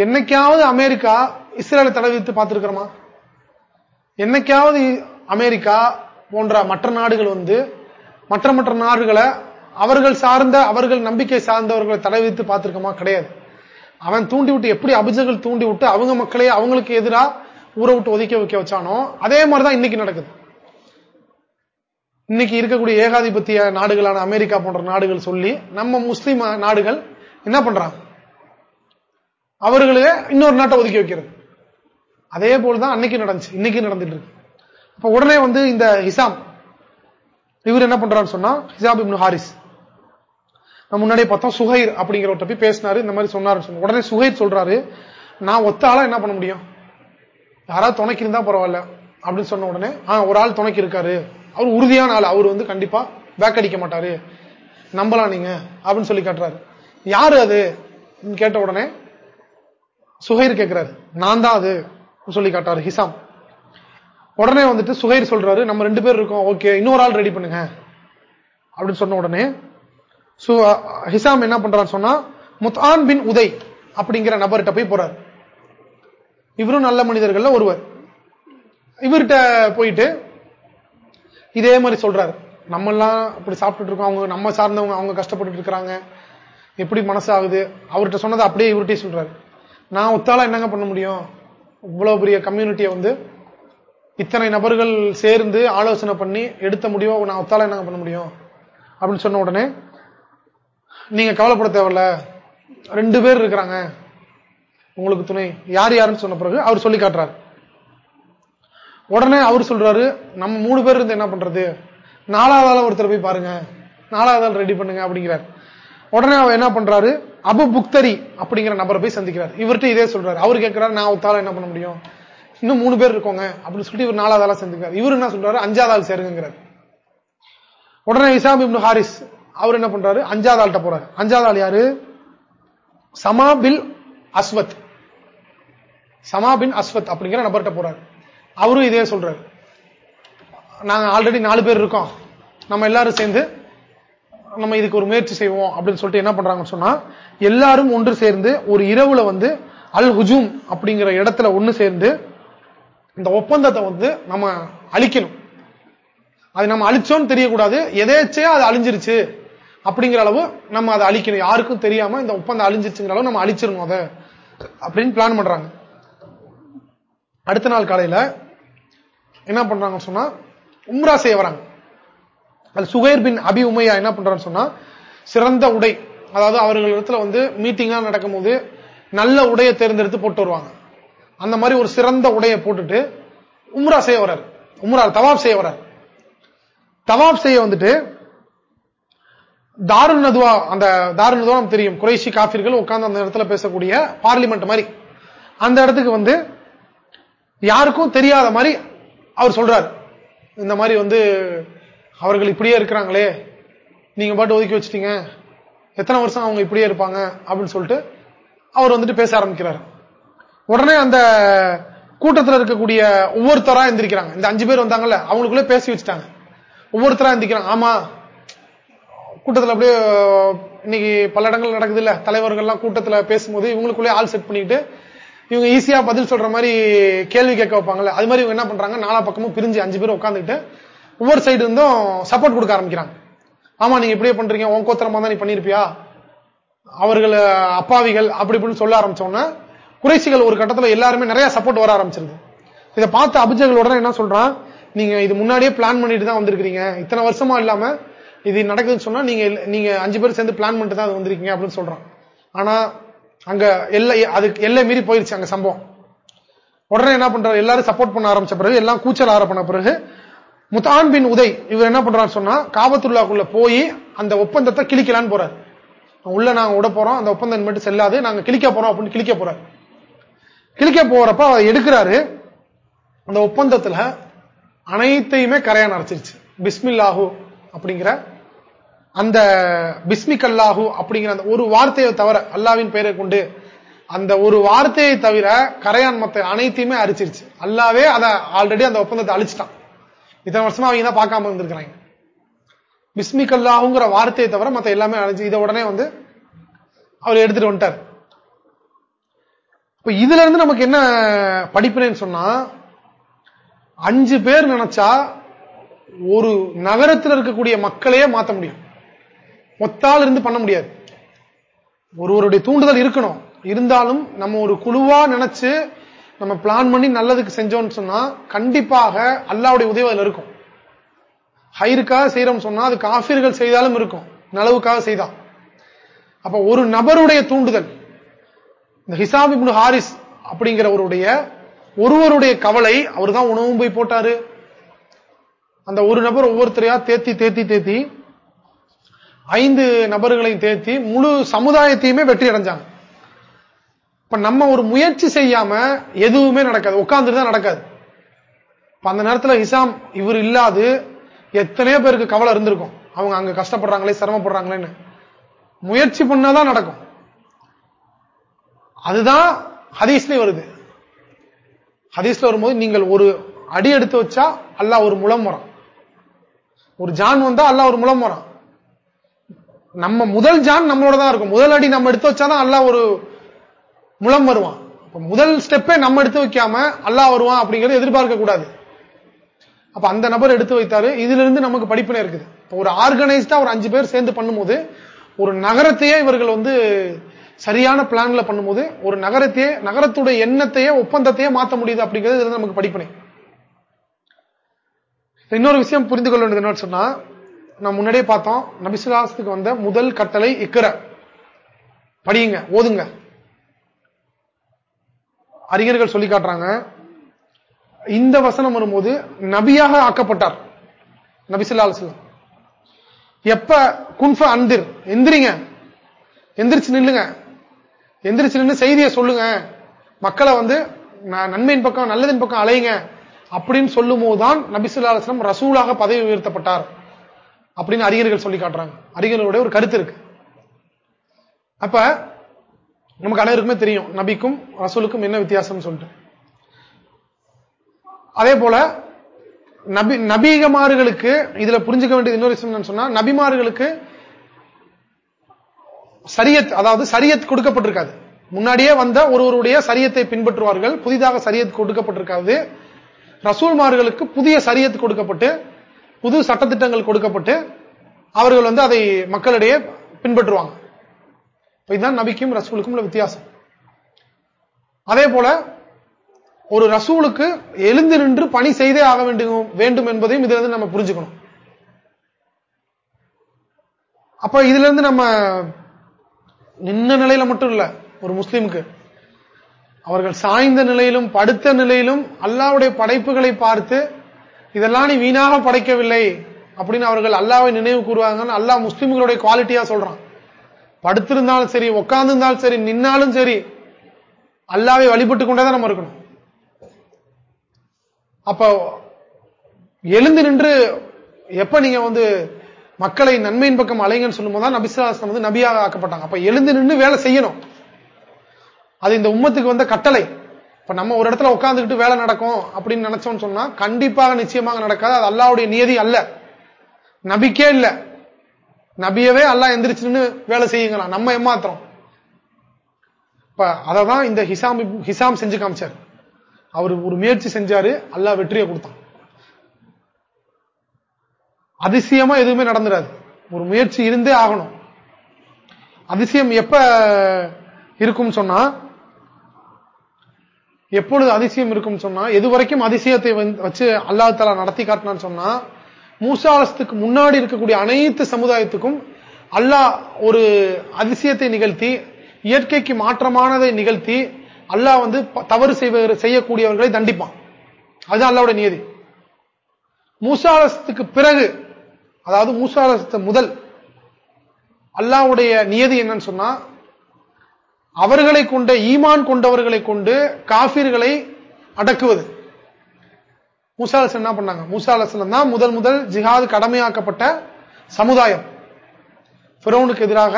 என்னைக்காவது அமெரிக்கா இஸ்ரேலை தடை விதித்து பார்த்திருக்கிறோமா? என்னைக்காவது அமெரிக்கா போன்ற மற்ற நாடுகள் வந்து மற்ற மற்ற நாடுகளை அவர்கள் சார்ந்த அவர்கள் நம்பிக்கை சார்ந்தவர்களை தடை விதித்து பார்த்திருக்கோமா? கிடையாது. அவன் தூண்டி விட்டு எப்படி அபிஜகள் தூண்டி விட்டு அவங்க மக்களே அவங்களுக்கு எதிராக ஊரை விட்டு ஒதுக்கி வைக்க வச்சானோ அதே மாதிரிதான் இன்னைக்கு நடக்குது. இன்னைக்கு இருக்கக்கூடிய ஏகாதிபத்திய நாடுகளான அமெரிக்கா போன்ற நாடுகள் சொல்லி நம்ம முஸ்லீம் நாடுகள் என்ன பண்றாங்க? அவர்களே இன்னொரு நாட்டை ஒதுக்கி வைக்கிறது. அதே போலதான் அன்னைக்கு நடந்துச்சு. இன்னைக்கு நடந்துட்டு இருக்கு. அப்ப உடனே வந்து இந்த ஹிசாம் இவர் என்ன பண்றான்னு சொன்னா ஹிசாப் இப்னு ஹாரிஸ். முன்னாடியே பார்த்தோம் சுஹைர் ஒரு போய் பேசினாரு இந்த மாதிரி சொன்னாரு உடனே சுஹைர் சொல்றாரு நான் ஒத்த ஆளா என்ன பண்ண முடியும்? யாராவது துணைக்கு இருந்தா பரவாயில்ல. அப்படின்னு சொன்ன உடனே ஆ ஒரு ஆள் துணைக்கு இருக்காரு. அவர் உறுதியான ஆள். அவர் வந்து கண்டிப்பா பேக் அடிக்க மாட்டாரு. நம்பலாம் நீங்க. அப்படின்னு சொல்லி காட்டுறாரு. யாரு அது? கேட்ட உடனே சுகைர் கேட்கிறாரு நான் தான் அது. சொல்லி காட்டாரு ஹிசாம். உடனே வந்துட்டு சுகைர் சொல்றாரு நம்ம ரெண்டு பேர் இருக்கோம். ஓகே இன்னொரு ஆள் ரெடி பண்ணுங்க. அப்படின்னு சொன்ன உடனே ஹிசாம் uh, என்ன பண்றாரு சொன்னா முத்தான் பின் உதை அப்படிங்கிற நபர்கிட்ட போய் போறாரு. இவரும் நல்ல மனிதர்கள் ஒருவர். இவர்கிட்ட போயிட்டு இதே மாதிரி சொல்றாரு. நம்ம எல்லாம் இப்படி சாப்பிட்டுட்டு இருக்கோம். அவங்க நம்ம சார்ந்தவங்க அவங்க கஷ்டப்பட்டு இருக்கிறாங்க. எப்படி மனசு ஆகுது? அவர்கிட்ட சொன்னதை அப்படியே இவர்கிட்ட சொல்றாரு. நான் ஒத்தால என்னங்க பண்ண முடியும்? இவ்வளவு பெரிய கம்யூனிட்டியை வந்து இத்தனை நபர்கள் சேர்ந்து ஆலோசனை பண்ணி எடுத்த முடிவோ நான் ஒத்தால என்னங்க பண்ண முடியும்? அப்படின்னு சொன்ன உடனே நீங்க கவலைப்பட தேவையில்ல. ரெண்டு பேர் இருக்கிறாங்க. உங்களுக்கு துணை. யார் யாருன்னு சொன்ன பிறகு அவர் சொல்லி காட்டுறாரு. உடனே அவர் சொல்றாரு நம்ம மூணு பேர் இருந்து என்ன பண்றது? நாலாவது ஆள் ஒருத்தர் போய் பாருங்க. நாலாவது ஆள் ரெடி பண்ணுங்க அப்படிங்கிறார். உடனே அவர் என்ன பண்றாரு? அபு புக்தரி அப்படிங்கிற நபரை போய் சந்திக்கிறார். இவர்கிட்ட இதே சொல்றாரு. அவர் கேட்கிறாரு நான் ஒத்தால என்ன பண்ண முடியும்? இன்னும் மூணு பேர் இருக்கோங்க அப்படின்னு சொல்லிட்டு இவர் நாலாவது ஆளா சந்திக்கிறார். இவர் என்ன சொல்றாரு? அஞ்சாவது ஆள் சேருங்கிறார் உடனே இசாம் இப்னு ஹாரிஸ் அவர் என்ன பண்றாரு? அஞ்சாவது ஆள்கிட்ட போறாரு. அஞ்சாவது ஆள் யாரு? சமா பில் அஸ்வத். சமாபின் அஸ்வத் அப்படிங்கிற நபர்கிட்ட போறாரு. அவரும் இதே சொல்றாரு. நாங்க ஆல்ரெடி நாலு பேர் இருக்கோம். நம்ம எல்லாரும் சேர்ந்து நம்ம இதுக்கு ஒரு முயற்சி செய்வோம் அப்படின்னு சொல்லிட்டு என்ன பண்றாங்கன்னு சொன்னா எல்லாரும் ஒன்று சேர்ந்து ஒரு இரவுல வந்து அல் ஹுஜூம் அப்படிங்கிற இடத்துல ஒண்ணு சேர்ந்து இந்த ஒப்பந்தத்தை வந்து நம்ம அழிக்கணும். அது நம்ம அழிச்சோம்னு தெரியக்கூடாது. எதேச்சையா அது அழிஞ்சிருச்சு. அப்படிங்கிற அளவு நம்ம அதை அழிக்கணும். யாருக்கும் தெரியாம இந்த ஒப்பந்தம் அழிஞ்சிருச்சுங்கிற அளவு நம்ம அழிச்சிடணும் அதை. அப்படின்னு பிளான் பண்றாங்க. அடுத்த நாள் காலையில என்ன பண்றாங்கன்னு சொன்னா உம்ரா செய்ய வராங்க. அது சுகைர் பின் அபி உமையா என்ன பண்றான்னு சொன்னா சிறந்த உடை அதாவது அவர்களிடத்துல வந்து மீட்டிங்லாம் நடக்கும்போது நல்ல உடையை தேர்ந்தெடுத்து போட்டு வருவாங்க. அந்த மாதிரி ஒரு சிறந்த உடையை போட்டுட்டு உம்ரா செய்ய வர்றாரு உம்ரா தவாப் செய்ய வர்றாரு தவாப் செய்ய வந்துட்டு தாரு நதுவா அந்த தாரு நதுவா நமக்கு தெரியும். குறைசி காபிர்கள் உட்கார்ந்து அந்த இடத்துல பேசக்கூடிய பார்லிமெண்ட் மாதிரி. அந்த இடத்துக்கு வந்து யாருக்கும் தெரியாத மாதிரி அவர் சொல்றாரு. இந்த மாதிரி வந்து அவர்கள் இப்படியே இருக்கிறாங்களே நீங்க பாட்டு ஒதுக்கி வச்சிட்டீங்க எத்தனை வருஷம் அவங்க இப்படியே இருப்பாங்க அப்படின்னு சொல்லிட்டு அவர் வந்துட்டு பேச ஆரம்பிக்கிறார். உடனே அந்த கூட்டத்தில் இருக்கக்கூடிய ஒவ்வொருத்தரா எந்திரிக்கிறாங்க. இந்த அஞ்சு பேர் வந்தாங்கல்ல அவங்களுக்குள்ளே பேசி வச்சுட்டாங்க. ஒவ்வொருத்தரா எந்திரிக்கிறாங்க. ஆமா கூட்டத்தில் அப்படியே இன்னைக்கு பல இடங்கள் நடக்குது இல்ல தலைவர்கள்லாம் கூட்டத்தில் பேசும்போது இவங்களுக்குள்ளே ஆள் செட் பண்ணிட்டு இவங்க ஈஸியா பதில் சொல்ற மாதிரி கேள்வி கேட்க வைப்பாங்கல்ல அது மாதிரி இவங்க என்ன பண்றாங்க நாலா பக்கமும் பிரிஞ்சு அஞ்சு பேர் உட்காந்துட்டு ஒவ்வொரு சைடு இருந்தும் சப்போர்ட் கொடுக்க ஆரம்பிக்கிறாங்க. ஆமா நீங்க இப்படியே பண்றீங்க உன் கோத்திரமா தான் நீ பண்ணிருப்பியா அவர்கள் அப்பாவிகள் அப்படி இப்படின்னு சொல்ல ஆரம்பிச்சோன்னா குறைசிகள் ஒரு கட்டத்துல எல்லாருமே நிறைய சப்போர்ட் வர ஆரம்பிச்சிருது. இதை பார்த்து அபிஜகள் உடனே என்ன சொல்றான் நீங்க இது முன்னாடியே பிளான் பண்ணிட்டு தான் வந்திருக்கிறீங்க இத்தனை வருஷமா இல்லாம இது நடக்குதுன்னு சொன்னா நீங்க நீங்க அஞ்சு பேர் சேர்ந்து பிளான் பண்ணிட்டு தான் அது வந்திருக்கீங்க அப்படின்னு சொல்றான். ஆனா அங்க எல்லை அதுக்கு எல்லை மீறி போயிருச்சு அங்க சம்பவம். உடனே என்ன பண்றாரு? எல்லாரும் சப்போர்ட் பண்ண ஆரம்பிச்ச பிறகு எல்லாம் கூச்சல் ஆரம்பின பிறகு முத்தான் பின் உதை இவர் என்ன பண்றாரு சொன்னா காபத்துள்ளாக்குள்ள போய் அந்த ஒப்பந்தத்தை கிழிக்கலான்னு போறாரு. உள்ள நாங்க விட போறோம் அந்த ஒப்பந்தம் மட்டும் செல்லாது நாங்க கிழிக்க போறோம் அப்படின்னு கிழிக்க போறாரு. கிழிக்க போறப்ப அவர் எடுக்கிறாரு. அந்த ஒப்பந்தத்துல அனைத்தையுமே கரையான் அடைச்சிருச்சு பிஸ்மில்லாஹு அப்படிங்கிற அந்த பிஸ்மிகல்லாஹு அப்படிங்கிற அந்த ஒரு வார்த்தையை தவிர அல்லாவின் பெயரை கொண்டு அந்த ஒரு வார்த்தையை தவிர கரையான் மத்த அனைத்தையுமே அரிச்சிருச்சு. அல்லாவே அதை ஆல்ரெடி அந்த ஒப்பந்தத்தை அழிச்சிட்டான். இத்தனை வருஷமா அவங்க தான் பார்க்காம இருந்திருக்கிறாங்க. பிஸ்மிகல்லாஹுங்கிற வார்த்தையை தவிர மத்த எல்லாமே அழிஞ்சு இதை உடனே வந்து அவர் எடுத்துட்டு வந்துட்டார். இப்ப இதுல இருந்து நமக்கு என்ன படிப்பினேன்னு சொன்னா அஞ்சு பேர் நினைச்சா ஒரு நகரத்தில் இருக்கக்கூடிய மக்களையே மாத்த முடியும். ஒத்தால் இருந்து பண்ண முடியாது. ஒருவருடைய தூண்டுதல் இருக்கணும். இருந்தாலும் நம்ம ஒரு குழுவா நினைச்சு நம்ம பிளான் பண்ணி நல்லதுக்கு செஞ்சோம்னு சொன்னா கண்டிப்பாக அல்லாவுடைய உதவி அதில் இருக்கும். ஹைருக்காக செய்யறோம் சொன்னா அது காஃபிர்கள் செய்தாலும் இருக்கும். நலவுக்காக செய்தா. அப்ப ஒரு நபருடைய தூண்டுதல் இந்த ஹிசாப் இப்னு ஹாரிஸ் அப்படிங்கிறவருடைய ஒருவருடைய கவலை அவர் தான் உணவும் போய் போட்டாரு. அந்த ஒரு நபர் ஒவ்வொருத்தரையா தேத்தி தேத்தி தேத்தி ஐந்து நபர்களையும் தேத்தி முழு சமுதாயத்தையுமே வெற்றி அடைஞ்சாங்க. இப்ப நம்ம ஒரு முயற்சி செய்யாம எதுவுமே நடக்காது. உட்கார்ந்துட்டு தான் நடக்காது. அந்த நேரத்துல ஹிசாம் இவர் இல்லாது எத்தனையோ பேருக்கு கவலை இருந்திருக்கும். அவங்க அங்க கஷ்டப்படுறாங்களே சிரமப்படுறாங்களேன்னு. முயற்சி பண்ணாதான் நடக்கும். அதுதான் ஹதீஸ்லயும் வருது. ஹதீஸ்ல வரும்போது நீங்கள் ஒரு அடி எடுத்து வச்சா அல்லாஹ் ஒரு முளம் வரும் ஒரு ஜான் வந்தா அல்லா ஒரு முளம் வரும் நம்ம முதல் ஜான் நம்மளோட தான் இருக்கும். முதல் அடி நம்ம எடுத்து வச்சாதான் அல்லா ஒரு முளம் வருவான். முதல் ஸ்டெப்பே நம்ம எடுத்து வைக்காம அல்லாஹ் வருவான் அப்படிங்கறது எதிர்பார்க்க கூடாது. அப்ப அந்த நபர் எடுத்து வைத்தாரு. இதுல இருந்து நமக்கு படிப்பினை இருக்குது. ஒரு ஆர்கனைஸ்டா ஒரு அஞ்சு பேர் சேர்ந்து பண்ணும்போது ஒரு நகரத்தையே இவர்கள் வந்து சரியான பிளான்ல பண்ணும்போது ஒரு நகரத்தையே நகரத்துடைய எண்ணத்தையே ஒப்பந்தத்தையே மாற்ற முடியுது அப்படிங்கிறது நமக்கு படிப்பினை. இன்னொரு விஷயம் புரிந்து கொள்ள வேண்டியது என்ன சொன்னா நம்ம முன்னாடியே பார்த்தோம். நபிசுலாசத்துக்கு வந்த முதல் கட்டளை இக்கிற படியுங்க ஓதுங்க. அறிஞர்கள் சொல்லி காட்டுறாங்க. இந்த வசனம் வரும்போது நபியாக ஆக்கப்பட்டார். நபிசுல்லா எப்ப? குன்ஃப அந்திர். எந்திரிங்க. எந்திரிச்சு நில்லுங்க. எந்திரிச்சு நின்று செய்தியை சொல்லுங்க. மக்களை வந்து நன்மையின் பக்கம் நல்லதின் பக்கம் அலையுங்க. அப்படின்னு சொல்லும் போதுதான் நபிசுல்லா அலுவலம் ரசூலாக பதவி உயர்த்தப்பட்டார். அப்படின்னு அறிஞர்கள் சொல்லி காட்டுறாங்க. அறிஞர்களுடைய ஒரு கருத்து இருக்கு. அப்ப நமக்கு அனைவருக்குமே தெரியும் நபிக்கும் ரசூலுக்கும் என்ன வித்தியாசம் சொல்லிட்டு. அதே போல நபி நபீகமார்களுக்கு இதுல புரிஞ்சுக்க வேண்டியது இன்னொரு விஷயம் சொன்னா நபிமார்களுக்கு சரியத் அதாவது சரியத் கொடுக்கப்பட்டிருக்காது. முன்னாடியே வந்த ஒருவருடைய சரியத்தை பின்பற்றுவார்கள் புதிதாக சரியத் கொடுக்கப்பட்டிருக்காது. ரசூல்மார்களுக்கு புதிய சரியத் கொடுக்கப்பட்டு புது சட்டத்திட்டங்கள் கொடுக்கப்பட்டு அவர்கள் வந்து அதை மக்களிடையே பின்பற்றுவாங்க. இதுதான் நபிக்கும் ரசூலுக்கும் உள்ள வித்தியாசம். அதே போல ஒரு ரசூலுக்கு எழுந்து நின்று பணி செய்தே ஆக வேண்டும் வேண்டும் என்பதையும் இதுல இருந்து நம்ம புரிஞ்சுக்கணும். அப்ப இதுல இருந்து நம்ம நின்ன நிலையில மட்டும் இல்ல ஒரு முஸ்லீமுக்கு. அவர்கள் சாய்ந்த நிலையிலும் படுத்த நிலையிலும் அல்லாவுடைய படைப்புகளை பார்த்து இதெல்லாம் நீ வீணாக படைக்கவில்லை அப்படின்னு அவர்கள் அல்லாவை நினைவு கூறுவாங்கன்னு அல்லா முஸ்லீம்களுடைய குவாலிட்டியா சொல்றான். படுத்திருந்தாலும் சரி உட்கார்ந்திருந்தாலும் சரி நின்னாலும் சரி அல்லாவை வழிபட்டு கொண்டேதான் நம்ம இருக்கணும். அப்ப எழுந்து நின்று எப்ப நீங்க வந்து மக்களை நன்மையின் பக்கம் அலைங்கன்னு சொல்லும் போது நபிசுலாசன் வந்து நபியாக ஆக்கப்பட்டாங்க. அப்ப எழுந்து நின்று வேலை செய்யணும். அது இந்த உம்மத்துக்கு வந்த கட்டளை. இப்ப நம்ம ஒரு இடத்துல உட்காந்துக்கிட்டு வேலை நடக்கும் அப்படின்னு நினைச்சோம்னு சொன்னா கண்டிப்பாக நிச்சயமாக நடக்காது. அது அல்லாவுடைய நியதி அல்ல. நபிக்கே இல்ல. நபியவே அல்லா எந்திரிச்சுன்னு வேலை செய்யுங்களாம். நம்ம ஏமாத்திரம் இப்ப அததான் இந்த ஹிசாம் ஹிசாம் செஞ்சு காமிச்சார். அவர் ஒரு முயற்சி செஞ்சாரு அல்லா வெற்றியை கொடுத்தான். அதிசயமா எதுவுமே நடந்துடாது ஒரு முயற்சி இருந்தே ஆகணும். அதிசயம் எப்ப இருக்கும் சொன்னா எப்பொழுது அதிசயம் இருக்கும் சொன்னா எது வரைக்கும் அதிசயத்தை வச்சு அல்லா தலா நடத்தி காட்டினான்னு சொன்னா மூசாலசத்துக்கு முன்னாடி இருக்கக்கூடிய அனைத்து சமுதாயத்துக்கும் அல்லாஹ் ஒரு அதிசயத்தை நிகழ்த்தி இயற்கைக்கு மாற்றமானதை நிகழ்த்தி அல்லாஹ் வந்து தவறு செய்யக்கூடியவர்களை தண்டிப்பான். அதுதான் அல்லாவுடைய நியதி. மூசாலசத்துக்கு பிறகு அதாவது மூசாலசத்து முதல் அல்லாவுடைய நியதி என்னன்னு சொன்னா அவர்களை கொண்ட ஈமான் கொண்டவர்களை கொண்டு காபிர்களை அடக்குவது. மூசாலசன் என்ன பண்ணாங்க? மூசாலசன் தான் முதல் முதல் ஜிஹாது கடமையாக்கப்பட்ட சமுதாயம். பிரவுனுக்கு எதிராக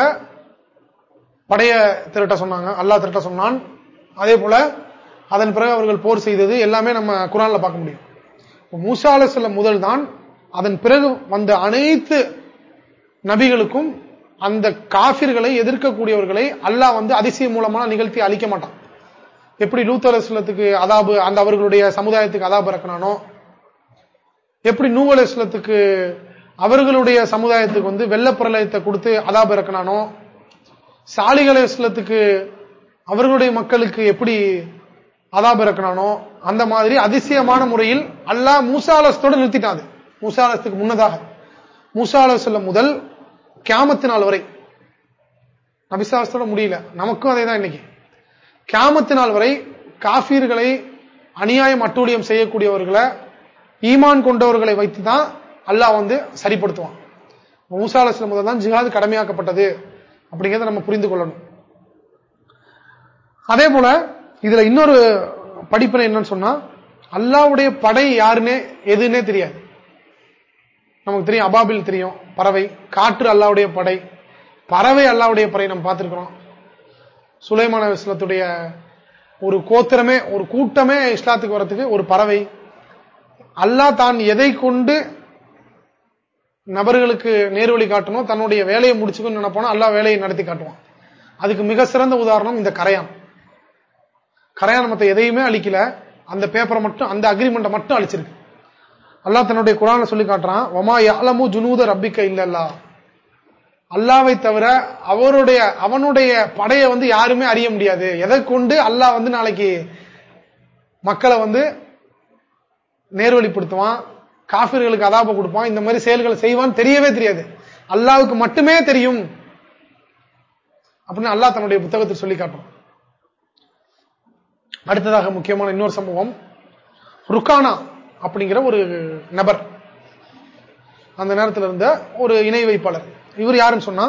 படைய திரட்ட சொன்னாங்க. அல்லா திரட்ட சொன்னான். அதே போல அதன் பிறகு அவர்கள் போர் செய்தது எல்லாமே நம்ம குரான்ல பார்க்க முடியும். மூசால முதல் தான் அதன் பிறகு வந்த அனைத்து நபிகளுக்கும் அந்த காபிர்களை எதிர்க்கக்கூடியவர்களை அல்லாஹ் வந்து அதிசயம் மூலமான நிகழ்த்தி அளிக்க மாட்டான். எப்படி லூத்தர் அதாபு அந்த அவர்களுடைய சமுதாயத்துக்கு அதாபு இறக்கினானோ? எப்படி நூவல் அவர்களுடைய சமுதாயத்துக்கு வந்து வெள்ளப்பிரளயத்தை கொடுத்து அதாபு இறக்கினானோ? சாலிகலேஸ்லத்துக்கு அவர்களுடைய மக்களுக்கு எப்படி அதாபு இறக்கினானோ? அந்த மாதிரி அதிசயமான முறையில் அல்லாஹ் மூசாலசத்தோடு அது. மூசாலசத்துக்கு முன்னதாக. மூசாலசல்ல முதல் கேமத்து நாள் வரை. நபிசாசத்தோட முடியல. நமக்கும் அதே தான் இன்னைக்கு. கேமத்து நாள் வரை காபீர்களை அநியாயம் அட்டூழியம் செய்யக்கூடியவர்களை ஈமான் கொண்டவர்களை வைத்து தான் அல்லாஹ் வந்து சரிப்படுத்துவான். மூசாலசல் முதல் தான் ஜிஹாது கடமையாக்கப்பட்டது அப்படிங்கிறத நம்ம புரிந்து கொள்ளணும். அதே போல இதுல இன்னொரு படிப்பினை என்னன்னு சொன்னா அல்லாவுடைய படை யாருன்னே எதுன்னே தெரியாது. நமக்கு தெரியும் அபாபில் தெரியும். பறவை காற்று அல்லாவுடைய படை. பறவை அல்லாவுடைய படை நம்ம பார்த்திருக்கிறோம். சுலைமான இஸ்லத்துடைய ஒரு கோத்திரமே ஒரு கூட்டமே இஸ்லாத்துக்கு வரத்துக்கு ஒரு பறவை. அல்லாஹ் தான் எதை கொண்டு நபர்களுக்கு நேர்வழி காட்டணும் தன்னுடைய வேலையை முடிச்சுக்கணும்னு நினைப்போனா அல்லா வேலையை நடத்தி காட்டுவான். அதுக்கு மிக சிறந்த உதாரணம் இந்த கரையான். கரையான் மத்த எதையுமே அழிக்கல. அந்த பேப்பரை மட்டும் அந்த அக்ரிமெண்ட்டை மட்டும் அழிச்சிருக்கு. அல்லா தன்னுடைய குரான சொல்லி காட்டுறான் ஒமா யாலமு ஜுனூத ரப்பிக்க இல்லல்லா. அல்லாவை தவிர அவருடைய அவனுடைய படையை வந்து யாருமே அறிய முடியாது. எதை கொண்டு அல்லாஹ் வந்து நாளைக்கு மக்களை வந்து நேர்வழிப்படுத்துவான் காபிர்களுக்கு அதாப கொடுப்பான் இந்த மாதிரி செயல்களை செய்வான் தெரியவே தெரியாது. அல்லாவுக்கு மட்டுமே தெரியும் அப்படின்னு அல்லாஹ் தன்னுடைய புத்தகத்தில் சொல்லி காட்டும் அடுத்ததாக முக்கியமான இன்னொரு சம்பவம் ருக்கானா. அப்படிங்கிற ஒரு நபர். அந்த நேரத்தில் இருந்த ஒரு இணை வைப்பாளர். இவர் யாருன்னு சொன்னா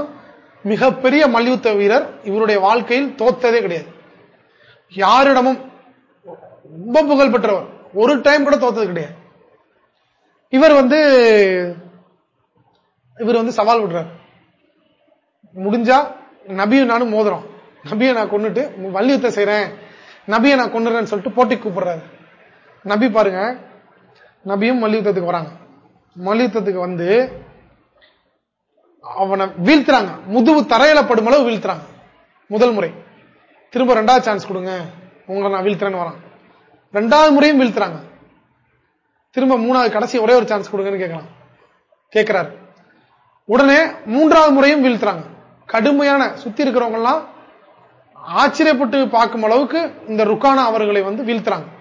மிகப்பெரிய மல்யுத்த வீரர் இவருடைய வாழ்க்கையில் தோத்ததே கிடையாது. யாரிடமும் ரொம்ப புகழ் பெற்றவர். ஒரு டைம் கூட தோத்தது கிடையாது. இவர் வந்து இவர் வந்து சவால் விடுறார். முடிஞ்சா நபியும் நானும் மோதுறோம். நபியை நான் கொண்டுட்டு மல்யுத்தம் செய்யறேன் நபியை நான் கொண்டுறேன்னு சொல்லிட்டு போட்டி கூப்பிடுறாரு. நபி பாருங்க நபியும் மல்யுத்தத்துக்கு வராங்க. மல்யுத்தத்துக்கு வந்து அவனை வீழ்த்துறாங்க. முதுகு தரையில படும் அளவு வீழ்த்துறாங்க. முதல் முறை. திரும்ப ரெண்டாவது சான்ஸ் கொடுங்க. உங்களை நான் வீழ்த்துறேன்னு வரான். ரெண்டாவது முறையும் வீழ்த்துறாங்க. திரும்ப மூணாவது கடைசி ஒரே ஒரு சான்ஸ் கொடுங்கன்னு கேட்கலாம் கேட்கிறாரு உடனே மூன்றாவது முறையும் வீழ்த்துறாங்க. கடுமையான சுத்தி இருக்கிறவங்க எல்லாம் ஆச்சரியப்பட்டு பார்க்கும் அளவுக்கு இந்த ருக்கானா அவர்களை வந்து வீழ்த்துறாங்க.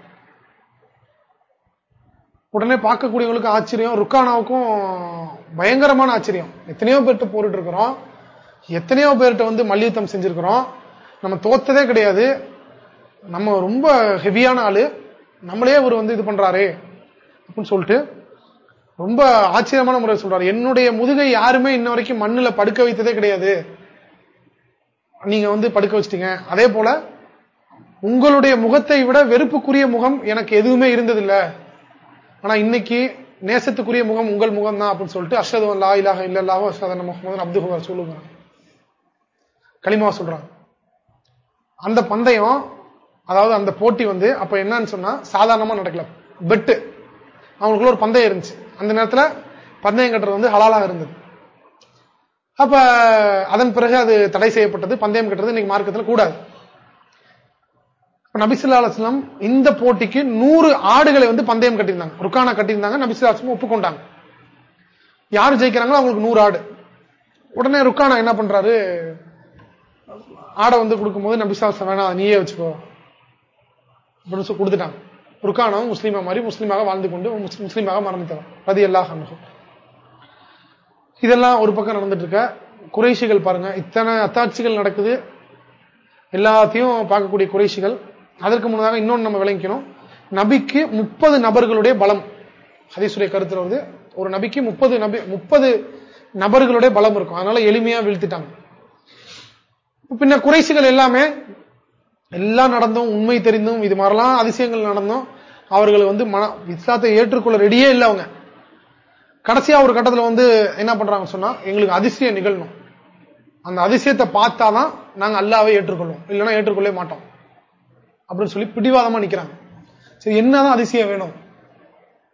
உடனே பார்க்கக்கூடியவங்களுக்கு ஆச்சரியம். ருக்கானாவுக்கும் பயங்கரமான ஆச்சரியம். எத்தனையோ பேர்கிட்ட போரிட்டு இருக்கிறோம் எத்தனையோ பேர்கிட்ட வந்து மல்யுத்தம் செஞ்சிருக்கிறோம். நம்ம தோத்ததே கிடையாது. நம்ம ரொம்ப ஹெவியான ஆளு. நம்மளே அவர் வந்து இது பண்றாரு அப்படின்னு சொல்லிட்டு ரொம்ப ஆச்சரியமான முறை சொல்றாரு. என்னுடைய முதுகை யாருமே இன்ன வரைக்கும் மண்ணுல படுக்க வைத்ததே கிடையாது. நீங்க வந்து படுக்க வச்சிட்டீங்க. அதே போல உங்களுடைய முகத்தை விட வெறுப்புக்குரிய முகம் எனக்கு எதுவுமே இருந்ததில்லை. ஆனா இன்னைக்கு நேசத்துக்குரிய முகம் உங்கள் முகம் தான் அப்படின்னு சொல்லிட்டு அஷது லா இலாக இல்லல்லாஹோ அஷதன் முகமது அப்துல் சொல்லுங்க களிமா சொல்றாங்க. அந்த பந்தயம் அதாவது அந்த போட்டி வந்து அப்ப என்னன்னு சொன்னா சாதாரணமா நடக்கல. பெட்டு. அவங்களுக்குள்ள ஒரு பந்தயம் இருந்துச்சு. அந்த நேரத்தில் பந்தயம் கட்டுறது வந்து ஹலாலாக இருந்தது. அப்ப அதன் பிறகு அது தடை செய்யப்பட்டது. பந்தயம் கட்டுறது இன்னைக்கு மார்க்கத்தில் கூடாது. நபிசுல்லா இந்த போட்டிக்கு நூறு ஆடுகளை வந்து பந்தயம் கட்டியிருந்தாங்க. ருக்கானா கட்டியிருந்தாங்க. நபிசுல்லா ஒப்புக்கொண்டாங்க. யாரு ஜெயிக்கிறாங்களோ அவங்களுக்கு நூறு ஆடு. உடனே ருக்கானா என்ன பண்றாரு? ஆடை வந்து கொடுக்கும்போது நபிசுல்லா வேணாம் நீயே வச்சுக்கோ அப்படின்னு சொல்லி கொடுத்துட்டாங்க. ருக்கானாவும் முஸ்லீமா மாதிரி முஸ்லீமாக வாழ்ந்து கொண்டு முஸ்லீமாக மரணித்தவர். எல்லா அல்லாஹ் இதெல்லாம் ஒரு பக்கம் நடந்துட்டு இருக்க குறைசிகள் பாருங்க. இத்தனை அத்தாட்சிகள் நடக்குது. எல்லாத்தையும் பார்க்கக்கூடிய குறைசிகள் அதற்கு முன்னதாக இன்னொன்று நம்ம விளங்கிக்கணும். நபிக்கு முப்பது நபர்களுடைய பலம். ஹதீசுடைய கருத்துல வந்து ஒரு நபிக்கு முப்பது நபி முப்பது நபர்களுடைய பலம் இருக்கும். அதனால எளிமையா வீழ்த்திட்டாங்க. பின்ன குறைசிகள் எல்லாமே எல்லாம் நடந்தும் உண்மை தெரிந்தும் இது மாதிரிலாம் அதிசயங்கள் நடந்தும். அவர்கள் வந்து மன இஸ்லாத்தை ஏற்றுக்கொள்ள ரெடியே இல்லை அவங்க. கடைசியா ஒரு கட்டத்தில் வந்து என்ன பண்றாங்க சொன்னா எங்களுக்கு அதிசயம் நிகழணும். அந்த அதிசயத்தை பார்த்தாதான் நாங்க அல்லாவே ஏற்றுக்கொள்வோம். இல்லைன்னா ஏற்றுக்கொள்ளவே மாட்டோம். அப்படின்னு சொல்லி பிடிவாதமா நிக்கிறாங்க. சரி என்னதான் அதிசயம் வேணும்?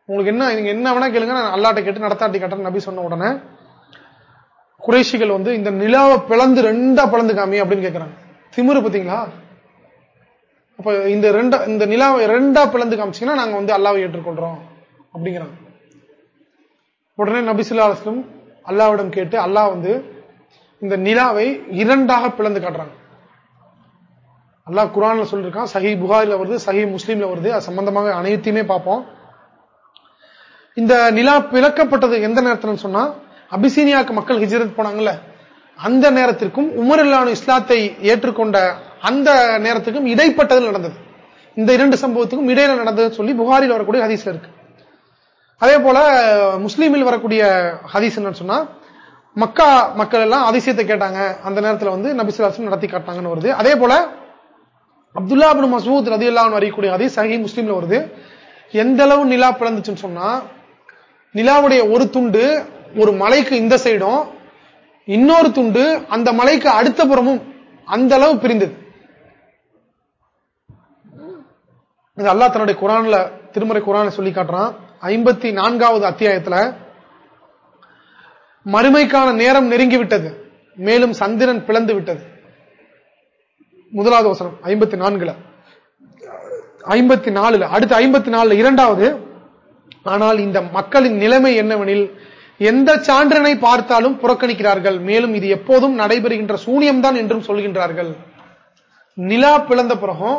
உங்களுக்கு என்ன நீங்க என்ன வேணா கேளுங்க நான் அல்லாட்ட கேட்டு நடத்தாட்டி கட்டுறேன் நபி சொன்ன உடனே. குறைஷிகள் வந்து இந்த நிலாவை பிளந்து ரெண்டா பிளந்து காமி அப்படின்னு கேட்கிறாங்க திமிரு பார்த்தீங்களா? அப்ப இந்த ரெண்டா இந்த நிலாவை ரெண்டா பிளந்து காமிச்சீங்கன்னா நாங்க வந்து அல்லாவை ஏற்றுக்கொள்றோம் அப்படிங்கிறாங்க. உடனே நபிசுல்லா அல்லாவிடம் கேட்டு அல்லாஹ் வந்து இந்த நிலாவை இரண்டாக பிளந்து காட்டுறாங்க. அல்லா குரான்ல சொல்லிருக்கான் சஹி புகாரில வருது சஹி முஸ்லீம்ல வருது. அது சம்பந்தமாக அனைத்தையுமே பார்ப்போம். இந்த நிலா பிளக்கப்பட்டது எந்த நேரத்தில் சொன்னா அபிசீனியாக்கு மக்கள் ஹிஜரத் போனாங்கல்ல அந்த நேரத்திற்கும் உமர் இல்லானு இஸ்லாத்தை ஏற்றுக்கொண்ட அந்த நேரத்துக்கும் இடைப்பட்டதில் நடந்தது. இந்த இரண்டு சம்பவத்துக்கும் இடையில நடந்ததுன்னு சொல்லி புகாரில் வரக்கூடிய ஹதீஸ்ல இருக்கு. அதே போல முஸ்லீமில் வரக்கூடிய ஹதீஸ் என்னன்னு சொன்னா மக்கா மக்கள் எல்லாம் அதிசயத்தை கேட்டாங்க. அந்த நேரத்தில் வந்து நபிசுலாசம் நடத்தி காட்டாங்கன்னு வருது. அதே போல அப்துல்லா அபின் மசூத் ரதி எல்லாம் வரையக்கூடிய அதே சஹி முஸ்லீம்ல வருது. எந்த அளவு நிலா பிளந்துச்சுன்னு சொன்னா நிலாவுடைய ஒரு துண்டு ஒரு மலைக்கு இந்த சைடும் இன்னொரு துண்டு அந்த மலைக்கு அடுத்த புறமும் அந்த அளவு பிரிந்தது. இது அல்லா தன்னுடைய குரான்ல திருமறை குரான சொல்லி காட்டுறான். ஐம்பத்தி நான்காவது அத்தியாயத்துல மறுமைக்கான நேரம் நெருங்கிவிட்டது மேலும் சந்திரன் பிளந்து விட்டது. முதலாவது வசனம் ஐம்பத்தி நான்குல ஐம்பத்தி நாலுல அடுத்து ஐம்பத்தி நாலுல இரண்டாவது ஆனால் இந்த மக்களின் நிலைமை என்னவெனில் எந்த சான்றினை பார்த்தாலும் புறக்கணிக்கிறார்கள் மேலும் இது எப்போதும் நடைபெறுகின்ற சூனியம்தான் என்றும் சொல்கின்றார்கள். நிலா பிளந்த பிறகும்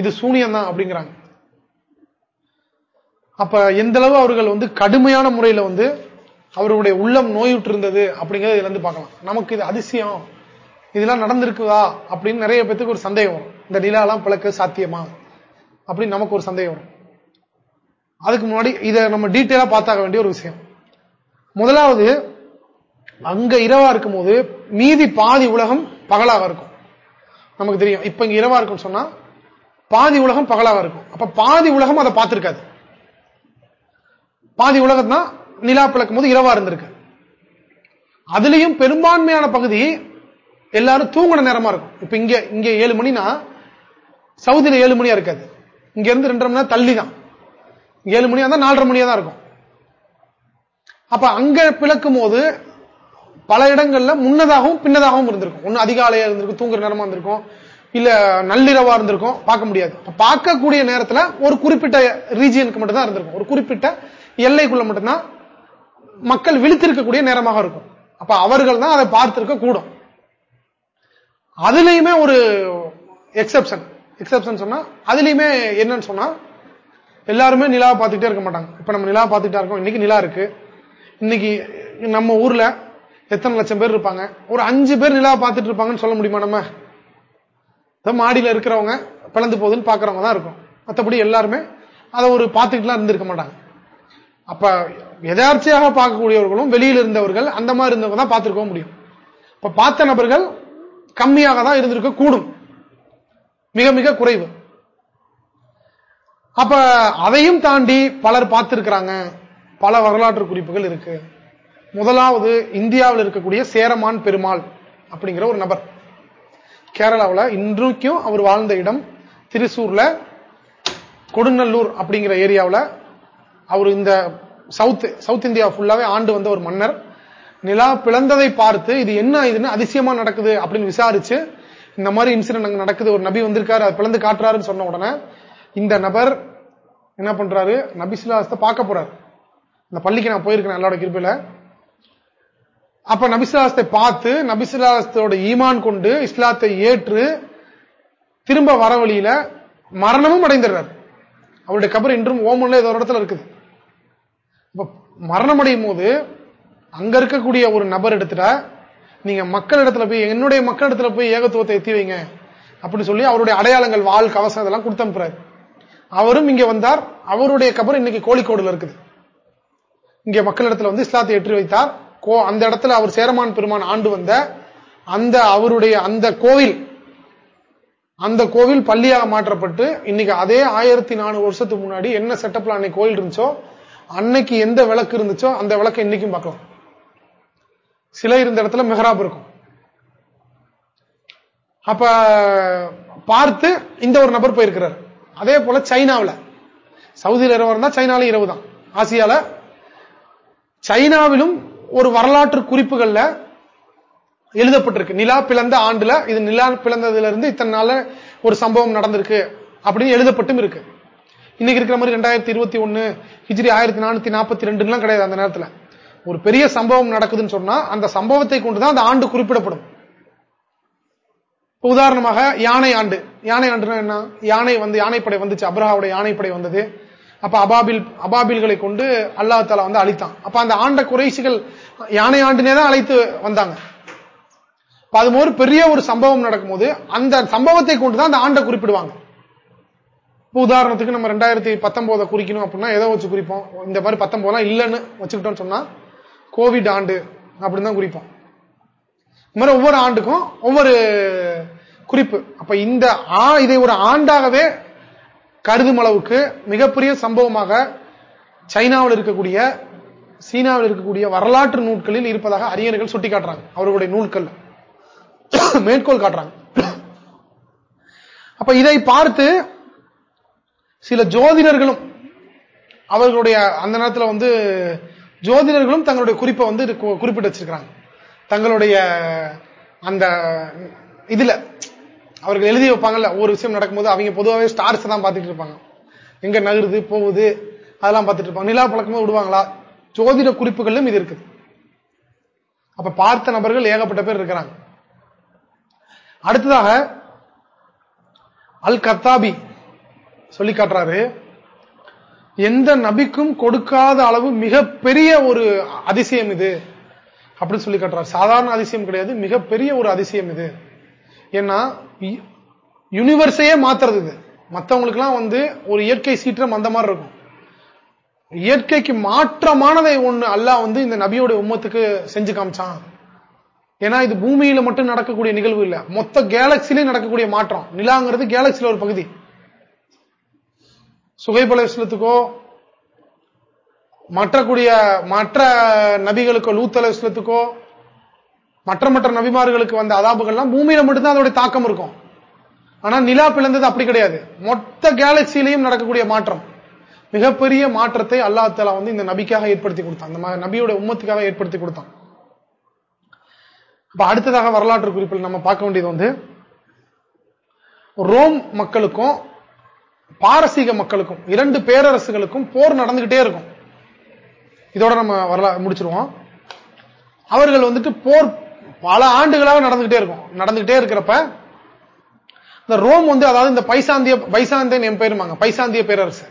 இது சூனியம் தான் அப்படிங்கிறாங்க. அப்ப எந்த அளவு அவர்கள் வந்து கடுமையான முறையில வந்து அவருடைய உள்ளம் நோயுற்று இருந்தது அப்படிங்கறத இதுல இருந்து பார்க்கலாம். நமக்கு இது அதிசயம். இதெல்லாம் நடந்திருக்குதா அப்படின்னு நிறைய பேத்துக்கு ஒரு சந்தேகம் வரும். இந்த நிலாலாம் பிளக்க சாத்தியமா? அப்படின்னு நமக்கு ஒரு சந்தேகம் வரும். அதுக்கு முன்னாடி இதை நம்ம டீட்டெயிலா பார்த்தாக வேண்டிய ஒரு விஷயம். முதலாவது அங்க இரவா இருக்கும் போது மீதி பாதி உலகம் பகலாக இருக்கும். நமக்கு தெரியும். இப்ப இங்க இரவா இருக்கும் சொன்னா பாதி உலகம் பகலாக இருக்கும். அப்ப பாதி உலகம் அதை பார்த்திருக்காது. பாதி உலகம் தான் நிலா பிளக்கும் போது இரவா இருந்திருக்கு. அதுலயும் பெரும்பான்மையான பகுதி எல்லாரும் தூங்கின நேரமா இருக்கும். இப்ப இங்க இங்க ஏழு மணினா சவுதியில ஏழு மணியா இருக்காது. இங்க இருந்து ரெண்டரை மணி நேரம் தள்ளி தான் ஏழு மணியா தான் நாலரை மணியா தான் இருக்கும். அப்ப அங்க பிளக்கும் போது பல இடங்கள்ல முன்னதாகவும் பின்னதாகவும் இருந்திருக்கும். ஒன்னு அதிகாலையா இருந்திருக்கும் தூங்குற நேரமா இருந்திருக்கும் இல்ல நள்ளிரவா இருந்திருக்கும் பார்க்க முடியாது. பார்க்கக்கூடிய நேரத்துல ஒரு குறிப்பிட்ட ரீஜியனுக்கு மட்டும் தான் இருந்திருக்கும். ஒரு குறிப்பிட்ட எல்லைக்குள்ள மட்டும்தான் மக்கள் விழித்திருக்கக்கூடிய நேரமாக இருக்கும். அப்ப அவர்கள் தான் அதை பார்த்திருக்க கூடும் அதுலயுமே ஒரு எக்ஸப்ஷன் எக்ஸப்ஷன் சொன்னா அதுலயுமே என்னன்னு சொன்னா எல்லாருமே நிலாவை பார்த்துட்டே இருக்க மாட்டாங்க. இப்ப நம்ம நிலா பார்த்துட்டா இருக்கோம் இன்னைக்கு நிலா இருக்கு. இன்னைக்கு நம்ம ஊர்ல எத்தனை லட்சம் பேர் இருப்பாங்க? ஒரு அஞ்சு பேர் நிலா பார்த்துட்டு இருப்பாங்கன்னு சொல்ல முடியுமா நம்ம? மாடியில இருக்கிறவங்க பிளந்து போகுதுன்னு பாக்குறவங்க தான் இருக்கும். மற்றபடி எல்லாருமே அதை ஒரு பார்த்துக்கிட்டுலாம் இருந்திருக்க மாட்டாங்க. அப்ப எதார்ச்சியாக பார்க்கக்கூடியவர்களும் வெளியில் இருந்தவர்கள் அந்த மாதிரி இருந்தவங்க தான் பார்த்துருக்க முடியும். இப்ப பார்த்த நபர்கள் கம்மியாக தான் இருந்திருக்க கூடும். மிக மிக குறைவு. அப்ப அதையும் தாண்டி பலர் பார்த்திருக்கிறாங்க. பல வரலாற்று குறிப்புகள் இருக்கு. முதலாவது இந்தியாவில் இருக்கக்கூடிய சேரமான் பெருமாள் அப்படிங்கிற ஒரு நபர். கேரளாவில் இன்றைக்கும் அவர் வாழ்ந்த இடம் திருசூர்ல கொடுநல்லூர் அப்படிங்கிற ஏரியாவில் அவர் இந்த சவுத் சவுத் இந்தியா ஃபுல்லாவே ஆண்டு வந்த ஒரு மன்னர். நிலா பிளந்ததை பார்த்து இது என்ன இதுன்னு அதிசயமா நடக்குது அப்படின்னு விசாரிச்சு இந்த மாதிரி இன்சிடென்ட் அங்க நடக்குது ஒரு நபி வந்திருக்காரு அது பிளந்து காட்டுறாருன்னு சொன்ன உடனே இந்த நபர் என்ன பண்றாரு? நபிசுலாசத்தை பார்க்க போறாரு. இந்த பள்ளிக்கு நான் போயிருக்கேன் எல்லாரோட கிருப்பில அப்ப நபிசுலாசத்தை பார்த்து நபிசுலாசத்தோட ஈமான் கொண்டு இஸ்லாத்தை ஏற்று திரும்ப வர வழியில மரணமும் அடைந்துடுறாரு. அவருடைய கபர் இன்றும் ஓமன்ல ஏதோ இடத்துல இருக்குது. மரணம் அடையும் போது அங்க இருக்கக்கூடிய ஒரு நபர் எடுத்துட்டா நீங்க மக்கள் இடத்துல போய் என்னுடைய மக்கள் இடத்துல போய் ஏகத்துவத்தை எத்தி வைங்க. அப்படின்னு சொல்லி அவருடைய அடையாளங்கள் வாழ் கவசம் இதெல்லாம் கொடுத்து அனுப்புறாரு அவரும் இங்க வந்தார். அவருடைய கபர் இன்னைக்கு கோழிக்கோடுல இருக்குது. இங்க மக்கள் இடத்துல வந்து இஸ்லாத்தை ஏற்றி வைத்தார். அந்த இடத்துல அவர் சேரமான் பெருமான் ஆண்டு வந்த அந்த அவருடைய அந்த கோவில் அந்த கோவில் பள்ளியாக மாற்றப்பட்டு இன்னைக்கு அதே ஆயிரத்தி நானூறு வருஷத்துக்கு முன்னாடி என்ன செட்டப்ல அன்னைக்கு கோயில் இருந்துச்சோ அன்னைக்கு எந்த விளக்கு இருந்துச்சோ அந்த விளக்கை இன்னைக்கும் பார்க்கலாம். சிலை இருந்த இடத்துல மெஹராப் இருக்கும். அப்ப பார்த்து இந்த ஒரு நபர் போயிருக்கிறார். அதே போல சைனாவில். சவுதியில் இரவு இருந்தா சைனால இரவு தான். ஆசியால. சைனாவிலும் ஒரு வரலாற்று குறிப்புகள்ல எழுதப்பட்டிருக்கு. நிலா பிளந்த ஆண்டுல இது நிலா பிளந்ததுல இருந்து இத்தனை நாள ஒரு சம்பவம் நடந்திருக்கு அப்படின்னு எழுதப்பட்டும் இருக்கு. இன்னைக்கு இருக்கிற மாதிரி ரெண்டாயிரத்தி இருபத்தி ஒன்னு ஹிஜ்ரி ஆயிரத்தி நானூத்தி நாற்பத்தி ரெண்டுலாம் கிடையாது அந்த நேரத்தில். ஒரு பெரிய சம்பவம் நடக்குதுன்னு சொன்னா அந்த சம்பவத்தை கொண்டுதான் அந்த ஆண்டு குறிப்பிடப்படும். உதாரணமாக யானை ஆண்டு. யானை ஆண்டுனா என்ன? யானை வந்து யானைப்படை வந்துச்சு. அப்ரஹாவுடைய யானைப்படை வந்தது. அப்ப அபாபில் அபாபில்களை கொண்டு அல்லா தாலா வந்து அழித்தான். அப்ப அந்த ஆண்ட குறைசிகள் யானை ஆண்டுனே தான் அழைத்து வந்தாங்க. அது ஒரு பெரிய ஒரு சம்பவம் நடக்கும்போது அந்த சம்பவத்தை கொண்டுதான் அந்த ஆண்டை குறிப்பிடுவாங்க. உதாரணத்துக்கு நம்ம ரெண்டாயிரத்தி பத்தொன்பதை குறிக்கணும் அப்படின்னா எதை வச்சு குறிப்போம்? இந்த மாதிரி பத்தொன்பதெல்லாம் இல்லைன்னு வச்சுக்கிட்டோம்னு சொன்னா கோவிட் ஆண்டு அப்படின்னு தான் குறிப்போம். இந்த மாதிரி ஒவ்வொரு ஆண்டுக்கும் ஒவ்வொரு குறிப்பு. அப்ப இந்த இதை ஒரு ஆண்டாகவே கருதும் அளவுக்கு மிகப்பெரிய சம்பவமாக சைனாவில் இருக்கக்கூடிய சீனாவில் இருக்கக்கூடிய வரலாற்று நூல்களில் இருப்பதாக அறிஞர்கள் சுட்டிக்காட்டுறாங்க. அவர்களுடைய நூல்கள் மேற்கோள் காட்டுறாங்க. அப்ப இதை பார்த்து சில ஜோதிடர்களும் அவர்களுடைய அந்த நேரத்தில் வந்து ஜோதிடர்களும் தங்களுடைய குறிப்பை வந்து குறிப்பிட்டு வச்சிருக்கிறாங்க. தங்களுடைய அந்த இதுல அவர்கள் எழுதி வைப்பாங்கல்ல ஒரு விஷயம் நடக்கும்போது அவங்க பொதுவாகவே ஸ்டார்ஸ் தான் பார்த்துட்டு இருப்பாங்க. எங்க நகருது போகுது அதெல்லாம் பார்த்துட்டு இருப்பாங்க. நிலா பழக்கமும் விடுவாங்களா? ஜோதிட குறிப்புகளிலும் இது இருக்குது. அப்ப பார்த்த நபர்கள் ஏகப்பட்ட பேர் இருக்கிறாங்க. அடுத்ததாக அல் கத்தாபி சொல்லி காட்டுறாரு. எந்த நபிக்கும் கொடுக்காத அளவு மிகப்பெரிய ஒரு அதிசயம் இது. அப்படின்னு சொல்லி காட்டுறாரு. சாதாரண அதிசயம் கிடையாது. மிகப்பெரிய ஒரு அதிசயம் இது. ஏன்னா யூனிவர்ஸையே மாத்துறது இது. மற்றவங்களுக்குலாம் வந்து ஒரு இயற்கை சீற்றம் அந்த மாதிரி இருக்கும். இயற்கைக்கு மாற்றமானதை ஒண்ணு அல்லாஹ் வந்து இந்த நபியோட உம்மத்துக்கு செஞ்சு காமிச்சான். ஏன்னா இது பூமியில மட்டும் நடக்கக்கூடிய நிகழ்வு இல்ல. மொத்த கேலக்சிலையும் நடக்கக்கூடிய மாற்றம். நிலாங்கிறது கேலக்சியில ஒரு பகுதி. சுகைபல இஸ்லத்துக்கோ மற்றக்கூடிய மற்ற நபிகளுக்கோ லூத்தல இஸ்லத்துக்கோ மற்ற மற்ற நபிமார்களுக்கு வந்த அதாபுகள்லாம் பூமியில மட்டும்தான் அதோட தாக்கம் இருக்கும். ஆனா நிலா பிளந்தது அப்படி கிடையாது. மொத்த கேலக்சிலையும் நடக்கக்கூடிய மாற்றம். மிகப்பெரிய மாற்றத்தை அல்லா தலா வந்து இந்த நபிக்காக ஏற்படுத்தி கொடுத்தான். அந்த நபியோட உம்மத்துக்காக ஏற்படுத்தி கொடுத்தான். இப்ப அடுத்ததாக வரலாற்று குறிப்பில் நம்ம பார்க்க வேண்டியது வந்து ரோம் மக்களுக்கும் பாரசீக மக்களுக்கும் இரண்டு பேரரசுகளுக்கும் போர் நடந்துகிட்டே இருக்கும். இதோட நம்ம வரலாறு முடிச்சிருவோம். அவர்கள் வந்துட்டு போர் பல ஆண்டுகளாக நடந்துகிட்டே இருக்கும். நடந்துகிட்டே இருக்கிறப்ப இந்த ரோம் வந்து அதாவது இந்த பைசாந்திய பைசாந்தியன் எம்பெயருமாங்க பைசாந்திய பேரரசு.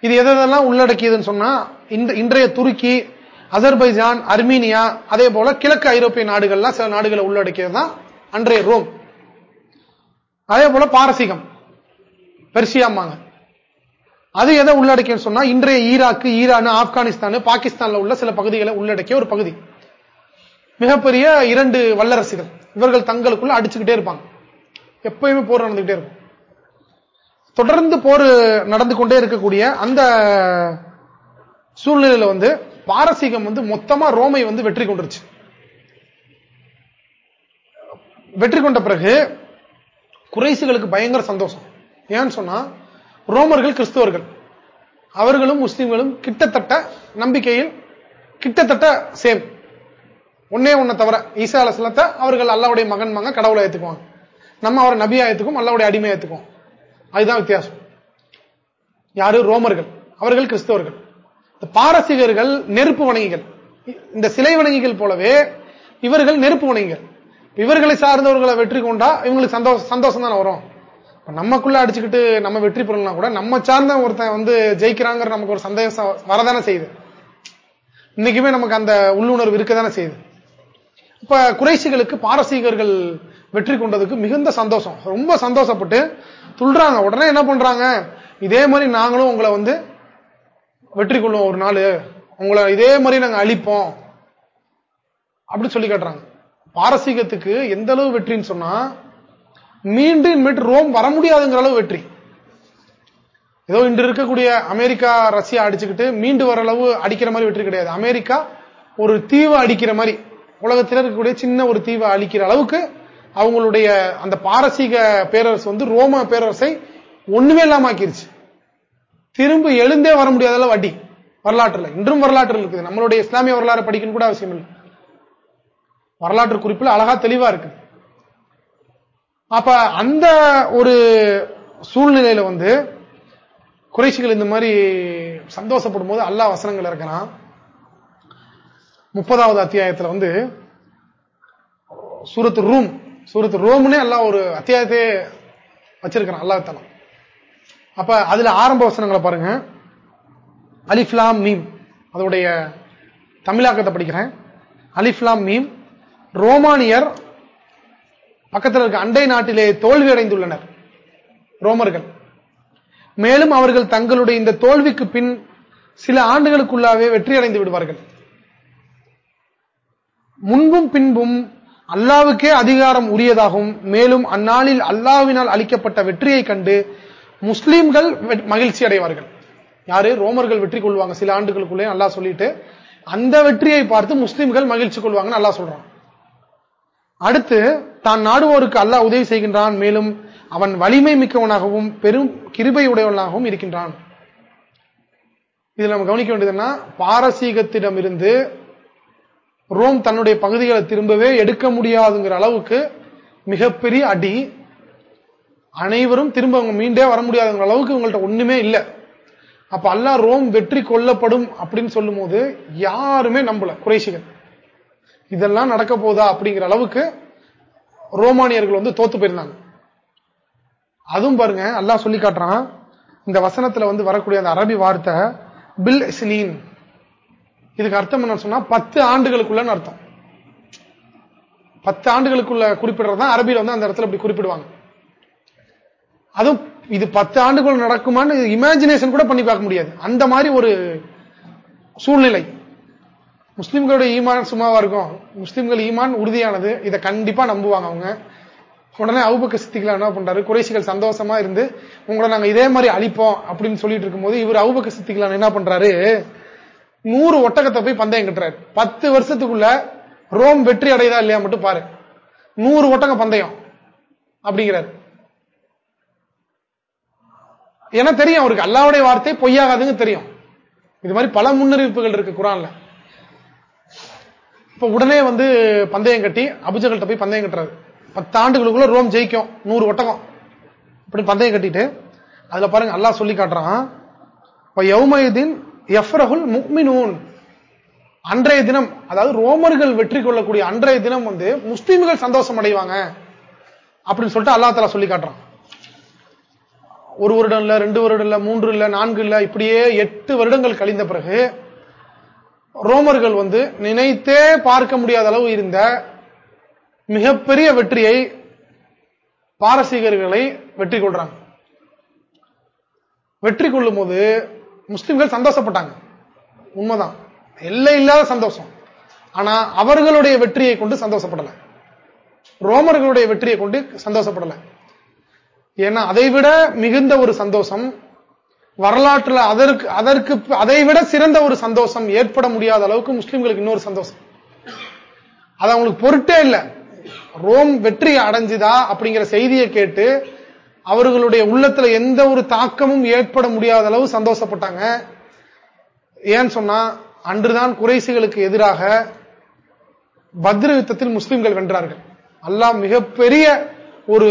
இது எதெல்லாம் உள்ளடக்கியதுன்னு சொன்னா இன்றைய துருக்கி அசர்பைஜான் அர்மீனியா அதே போல கிழக்கு ஐரோப்பிய நாடுகள்லாம் சில நாடுகளை உள்ளடக்கியது தான் அன்றைய ரோம். அதே போல பாரசீகம். பெர்சியாமாங்க அது எதை உள்ளடக்கிய சொன்னா இன்றைய ஈராக்கு ஈரான் ஆப்கானிஸ்தான் பாகிஸ்தான்ல உள்ள சில பகுதிகளை உள்ளடக்கிய ஒரு பகுதி. மிகப்பெரிய இரண்டு வல்லரசுகள். இவர்கள் தங்களுக்குள்ள அடிச்சுக்கிட்டே இருப்பாங்க. எப்பயுமே போர் நடந்துகிட்டே இருக்கும். தொடர்ந்து போர் நடந்து கொண்டே இருக்கக்கூடிய அந்த சூழ்நிலையில வந்து பாரசீகம் வந்து மொத்தமா ரோமை வந்து வெற்றி கொண்டுருச்சு. வெற்றி கொண்ட பிறகு குறைசுகளுக்கு பயங்கர சந்தோஷம். ஏன்னு சொன்னா ரோமர்கள் கிறிஸ்தவர்கள். அவர்களும் முஸ்லீம்களும் கிட்டத்தட்ட நம்பிக்கையில் கிட்டத்தட்ட சேம் ஒன்னே ஒன்ன தவிர ஈசா அலசலத்தை அவர்கள் அல்லாவுடைய மகன் மகன் கடவுளை ஏத்துக்குவாங்க. நம்ம அவரை நபியா ஏத்துக்கும் அல்லாவுடைய அடிமை ஏத்துக்குவோம். அதுதான் வித்தியாசம். யாரு? ரோமர்கள். அவர்கள் கிறிஸ்தவர்கள். பாரசீகர்கள் நெருப்பு வணங்கிகள். இந்த சிலை வணங்கிகள் போலவே இவர்கள் நெருப்பு வணங்கிகள். இவர்களை சார்ந்தவர்களை வெற்றி கொண்டா இவங்களுக்கு சந்தோஷம் சந்தோஷம் தானே வரும். நமக்குள்ள அடிச்சுக்கிட்டு நம்ம வெற்றி பெறலாம் கூட நம்ம சார்ந்த ஒருத்தன் வந்து ஜெயிக்கிறாங்கிற நமக்கு ஒரு சந்தேகம் வரதானே செய்யுது. இன்னைக்குமே நமக்கு அந்த உள்ளுணர்வு இருக்கதானே செய்யுது. இப்ப குறைசிகளுக்கு பாரசீகர்கள் வெற்றி கொண்டதுக்கு மிகுந்த சந்தோஷம். ரொம்ப சந்தோஷப்பட்டு துள்றாங்க உடனே என்ன பண்றாங்க? இதே மாதிரி நாங்களும் உங்களை வந்து வெற்றி கொள்வோம் ஒரு நாள். உங்களை இதே மாதிரி நாங்க அழிப்போம். அப்படி சொல்லி காட்டுறாங்க. பாரசீகத்துக்கு எந்த அளவு வெற்றின்னு சொன்னா மீண்டும் இனிமேட்டு ரோம் வர முடியாதுங்கிற அளவு வெற்றி. ஏதோ இன்று இருக்கக்கூடிய அமெரிக்கா ரஷ்யா அடிச்சுக்கிட்டு மீண்டு வர அளவு அடிக்கிற மாதிரி வெற்றி கிடையாது. அமெரிக்கா ஒரு தீவை அடிக்கிற மாதிரி உலகத்தில் இருக்கக்கூடிய சின்ன ஒரு தீவை அழிக்கிற அளவுக்கு அவங்களுடைய அந்த பாரசீக பேரரசு வந்து ரோம பேரரசை ஒண்ணுமே இல்லாம ஆக்கிருச்சு. திரும்ப எழுந்தே வர முடியாத அளவு அடி. வரலாற்றுல. இன்றும் வரலாற்று இருக்குது. நம்மளுடைய இஸ்லாமிய வரலாறு படிக்கணும் கூட அவசியம் இல்லை. வரலாற்று குறிப்பில் அழகா தெளிவா இருக்குது. அப்ப அந்த ஒரு சூழ்நிலையில வந்து குறைச்சிகள் இந்த மாதிரி சந்தோஷப்படும் போது அல்லா வசனங்கள் இருக்கிறான் முப்பதாவது அத்தியாயத்துல வந்து சூரத்து ரூம் சூரத்து ரோம்னே எல்லாம் ஒரு அத்தியாயத்தையே வச்சிருக்கிறான் அல்லாத்தனம் அப்ப அதுல ஆரம்ப வசனங்களை பாருங்க. அலிஃப்லாம் மீம் அதோடைய தமிழாக்கத்தை படிக்கிறேன். அலிஃப்லாம் மீம் ரோமானியர் பக்கத்தில் இருக்க அண்டை நாட்டிலே தோல்வி அடைந்துள்ளனர் ரோமர்கள். மேலும் அவர்கள் தங்களுடைய இந்த தோல்விக்கு பின் சில ஆண்டுகளுக்குள்ளாவே வெற்றி அடைந்து விடுவார்கள். முன்பும் பின்பும் அல்லாவுக்கே அதிகாரம் உரியதாகும் மேலும் அந்நாளில் அல்லாவினால் அளிக்கப்பட்ட வெற்றியை கண்டு முஸ்லீம்கள் மகிழ்ச்சி அடைவார்கள். யாரு? ரோமர்கள் வெற்றி கொள்வாங்க. சில ஆண்டுகளுக்குள்ளே நல்லா சொல்லிட்டு அந்த வெற்றியை பார்த்து முஸ்லிம்கள் மகிழ்ச்சி கொள்வாங்கன்னு நல்லா சொல்றான். அடுத்து தான் நாடுவோருக்கு அல்லாஹ் உதவி செய்கின்றான் மேலும் அவன் வலிமை மிக்கவனாகவும் பெரும் கிருபை உடையவனாகவும் இருக்கின்றான். இதில் நம்ம கவனிக்க வேண்டியதுன்னா பாரசீகத்திடம் இருந்து ரோம் தன்னுடைய பகுதிகளை திரும்பவே எடுக்க முடியாதுங்கிற அளவுக்கு மிகப்பெரிய அடி. அனைவரும் திரும்ப அவங்க மீண்டே வர முடியாதுங்கிற அளவுக்கு உங்கள்ட்ட ஒண்ணுமே இல்லை. அப்ப அல்லா ரோம் வெற்றி கொல்லப்படும் அப்படின்னு சொல்லும் போது யாருமே நம்பல குறைசிகள் இதெல்லாம் நடக்க போதா அப்படிங்கிற அளவுக்கு ரோமானியர்கள் வந்து தோத்து போயிருந்தாங்க. அதுவும் பாருங்க அல்லாஹ் சொல்லி காட்டுறான். இந்த வசனத்துல வந்து வரக்கூடிய அந்த அரபி வார்த்தை பில் சினீன் இதுக்கு அர்த்தம் என்ன சொன்னா பத்து ஆண்டுகளுக்குள்ள அர்த்தம். பத்து ஆண்டுகளுக்குள்ள குறிப்பிடுறதா அரபியில வந்து அந்த இடத்துல அப்படி குறிப்பிடுவாங்க. அதுவும் இது பத்து ஆண்டுகள் நடக்குமான்னு இமேஜினேஷன் கூட பண்ணி பார்க்க முடியாது. அந்த மாதிரி ஒரு சூழ்நிலை. முஸ்லிம்களுடைய ஈமான் சும்மாவா இருக்கும். முஸ்லிம்கள் ஈமான் உறுதியானது. இதை கண்டிப்பா நம்புவாங்க அவங்க. உடனே அவுபக்க சித்திகளை என்ன பண்றாரு? குறைசிகள் சந்தோஷமா இருந்து உங்களை நாங்க இதே மாதிரி அழிப்போம் அப்படின்னு சொல்லிட்டு இருக்கும்போது இவர் அவுபக்க சித்திகளை என்ன பண்றாரு? நூறு ஒட்டகத்தை போய் பந்தயம் கட்டுறாரு. பத்து வருஷத்துக்குள்ள ரோம் வெற்றி அடையதா இல்லையா மட்டும் பாரு. நூறு ஒட்டக பந்தயம் அப்படிங்கிறாரு. ஏன்னா தெரியும் அவருக்கு. அல்லாவுடைய வார்த்தை பொய்யாகாதுன்னு தெரியும். இது மாதிரி பல முன்னறிவிப்புகள் இருக்கு குரான்ல. இப்ப உடனே வந்து பந்தயம் கட்டி அபுஜகல்கிட்ட போய் பந்தயம் கட்டுறாரு. பத்தாண்டுகளுக்குள்ள ரோம் ஜெயிக்கும். நூறு ஒட்டகம். இப்படி பந்தயம் கட்டிட்டு அதுல பாருங்க அல்லாஹ் சொல்லி காட்டுறான். யௌமயதின் எஃப்ரஹுல் முக்மினூன். அன்றைய தினம் அதாவது ரோமர்கள் வெற்றி கொள்ளக்கூடிய அன்றைய தினம் வந்து முஸ்லீம்கள் சந்தோஷம் அடைவாங்க. அப்படின்னு சொல்லிட்டு அல்லா தலா சொல்லி காட்டுறான். ஒரு வருடம் இல்ல ரெண்டு வருடம் இல்ல மூன்று இல்ல நான்கு இல்ல இப்படியே எட்டு வருடங்கள் கழிந்த பிறகு ரோமர்கள் வந்து நினைத்தே பார்க்க முடியாத அளவு இருந்த மிகப்பெரிய வெற்றியை பாரசீகர்களை வெற்றி கொள்றாங்க. வெற்றி கொள்ளும் போது முஸ்லிம்கள் சந்தோஷப்பட்டாங்க. உண்மைதான். எல்லை இல்லாத சந்தோஷம். ஆனா அவர்களுடைய வெற்றியை கொண்டு சந்தோஷப்படல. ரோமர்களுடைய வெற்றியை கொண்டு சந்தோஷப்படல. ஏன்னா அதை விட மிகுந்த ஒரு சந்தோஷம் வரலாற்றுல அதற்கு அதற்கு அதை விட சிறந்த ஒரு சந்தோஷம் ஏற்பட முடியாத அளவுக்கு முஸ்லிம்களுக்கு இன்னொரு சந்தோஷம். அது அவங்களுக்கு பொருட்டே இல்லை. ரோம் வெற்றி அடைஞ்சுதா அப்படிங்கிற செய்தியை கேட்டு அவர்களுடைய உள்ளத்துல எந்த ஒரு தாக்கமும் ஏற்பட முடியாத அளவு சந்தோஷப்பட்டாங்க. ஏன்னு சொன்னா அன்றுதான் குறைசிகளுக்கு எதிராக பத்ர யுத்தத்தில் முஸ்லிம்கள் வென்றார்கள். அல்லாஹ் மிகப்பெரிய ஒரு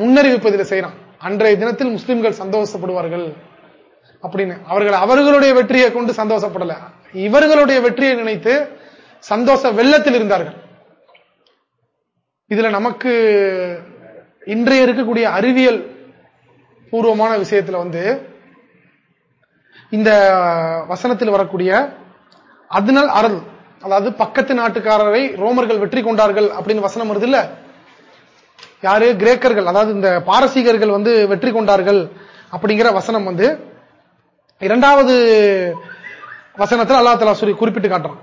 முன்னறிவிப்பு இதில் செய்யறான். அன்றைய தினத்தில் முஸ்லிம்கள் சந்தோஷப்படுவார்கள். அப்படின்னு. அவர்கள் அவர்களுடைய வெற்றியை கொண்டு சந்தோஷப்படல. இவர்களுடைய வெற்றியை நினைத்து சந்தோஷ வெள்ளத்தில் இருந்தார்கள். இதுல நமக்கு இன்றைய இருக்கக்கூடிய அறிவியல் பூர்வமான விஷயத்துல வந்து இந்த வசனத்தில் வரக்கூடிய அதனால் அருள் அதாவது பக்கத்து நாட்டுக்காரரை ரோமர்கள் வெற்றி கொண்டார்கள் அப்படின்னு வசனம் வருது இல்ல? யாரு? கிரேக்கர்கள் அதாவது இந்த பாரசீகர்கள் வந்து வெற்றி கொண்டார்கள் அப்படிங்கிற வசனம் வந்து இரண்டாவது வசனத்தில் அல்லா தலா சொல்லி குறிப்பிட்டு காட்டுறான்.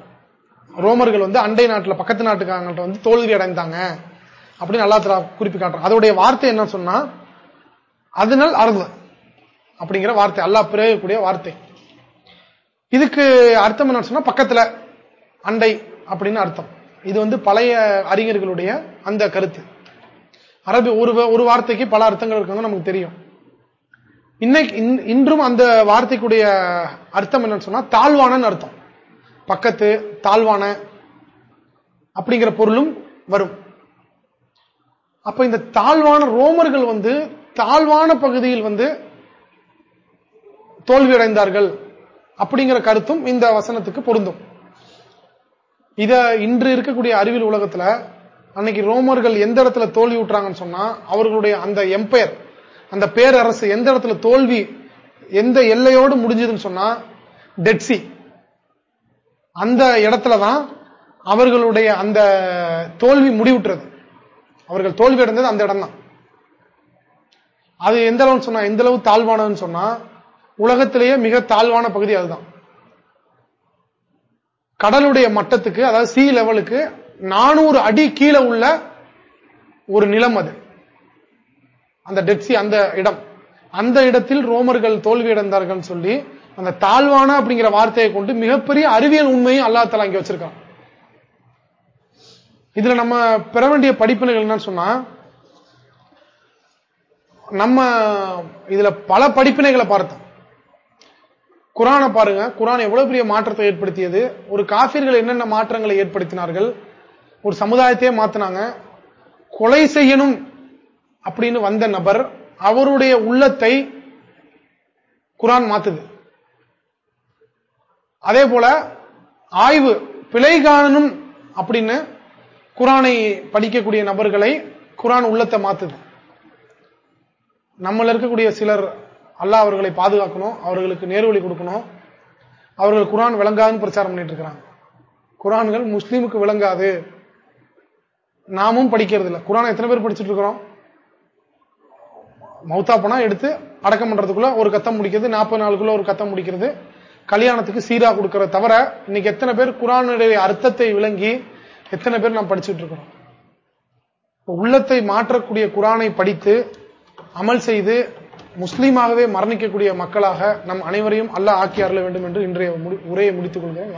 ரோமர்கள் வந்து அண்டை நாட்டில் பக்கத்து நாட்டுக்காரங்கள்ட்ட வந்து தோல்வி அடைந்தாங்க அப்படின்னு அல்லா தலா குறிப்பி காட்டுறான். அதோடைய வார்த்தை என்ன சொன்னா அதனால் அருள் அப்படிங்கிற வார்த்தை. அல்லா பிரயோகக்கூடிய வார்த்தை. இதுக்கு அர்த்தம் என்ன சொன்னா பக்கத்துல அண்டை அப்படின்னு அர்த்தம். இது வந்து பழைய அறிஞர்களுடைய அந்த கருத்து. அரபி ஒரு ஒரு வார்த்தைக்கு பல அர்த்தங்கள் இருக்குங்க நமக்கு தெரியும். இன்னைக்கு இன்றும் அந்த வார்த்தைக்குடைய அர்த்தம் என்னன்னு சொன்னா தாழ்வானன்னு அர்த்தம். பக்கத்து தாழ்வான அப்படிங்கிற பொருளும் வரும். அப்ப இந்த தாழ்வான ரோமர்கள் வந்து தாழ்வான பகுதியில் வந்து தோல்வியடைந்தார்கள் அப்படிங்கிற கருத்தும் இந்த வசனத்துக்கு பொருந்தும். இத இன்று இருக்கக்கூடிய அறிவியல் உலகத்துல அன்னைக்கு ரோமர்கள் எந்த இடத்துல தோல்வி விட்டுறாங்கன்னு சொன்னா அவர்களுடைய அந்த எம்பையர் அந்த பேரரசு எந்த இடத்துல தோல்வி எந்த எல்லையோடு முடிஞ்சதுன்னு சொன்னா டெட்சி அந்த இடத்துலதான் அவர்களுடைய அந்த தோல்வி முடிவுற்றது. அவர்கள் தோல்வி அடைந்தது அந்த இடம் தான். அது எந்த அளவுன்னு சொன்னா எந்த அளவு தாழ்வானதுன்னு சொன்னா உலகத்திலேயே மிக தாழ்வான பகுதி அதுதான். கடலுடைய மட்டத்துக்கு அதாவது சி லெவலுக்கு நானூறு அடி கீழே உள்ள ஒரு நிலம் அது. அந்த டெட்சி அந்த இடம். அந்த இடத்தில் ரோமர்கள் தோல்வி அடைந்தார்கள் சொல்லி அந்த தாழ்வான அப்படிங்கிற வார்த்தையை கொண்டு மிகப்பெரிய அறிவியல் உண்மையும் அல்லா தலா இங்க வச்சிருக்கான். இதுல நம்ம பெற வேண்டிய படிப்பினைகள் என்னன்னு சொன்னா நம்ம இதுல பல படிப்பினைகளை பார்த்தோம். குரானை பாருங்க. குரான் எவ்வளவு பெரிய மாற்றத்தை ஏற்படுத்தியது. ஒரு காபிர்கள் என்னென்ன மாற்றங்களை ஏற்படுத்தினார்கள்? ஒரு சமுதாயத்தையே மாத்தினாங்க. கொலை செய்யணும் அப்படின்னு வந்த நபர் அவருடைய உள்ளத்தை குரான் மாத்துது. அதே போல ஆய்வு பிழை காணணும் அப்படின்னு குரானை படிக்கக்கூடிய நபர்களை குரான் உள்ளத்தை மாத்துது. நம்மள இருக்கக்கூடிய சிலர் அல்லாஹ் அவர்களை பாதுகாக்கணும் அவர்களுக்கு நேர்வழி கொடுக்கணும். அவர்கள் குரான் விளங்காதுன்னு பிரச்சாரம் பண்ணிட்டு இருக்கிறாங்க குரான்கள் முஸ்லீமுக்கு விளங்காது. நாமும் படிக்கிறது இல்லை குரான் எத்தனை பேர் படிச்சுட்டு இருக்கிறோம்? மௌத்தா போனா எடுத்து அடக்கம் பண்றதுக்குள்ள ஒரு கத்தம் முடிக்கிறது நாற்பது நாளுக்குள்ள ஒரு கத்தம் முடிக்கிறது. கல்யாணத்துக்கு சீரா கொடுக்கற தவிர இன்னைக்கு எத்தனை பேர் குரானுடைய அர்த்தத்தை விளங்கி எத்தனை பேர் நாம் படிச்சுட்டு இருக்கிறோம்? உள்ளத்தை மாற்றக்கூடிய குரானை படித்து அமல் செய்து முஸ்லீமாகவே மரணிக்கக்கூடிய மக்களாக நம் அனைவரையும் அல்ல ஆக்கி அருள வேண்டும் என்று இன்றைய உரையை முடித்துக் கொள்கிறேன்.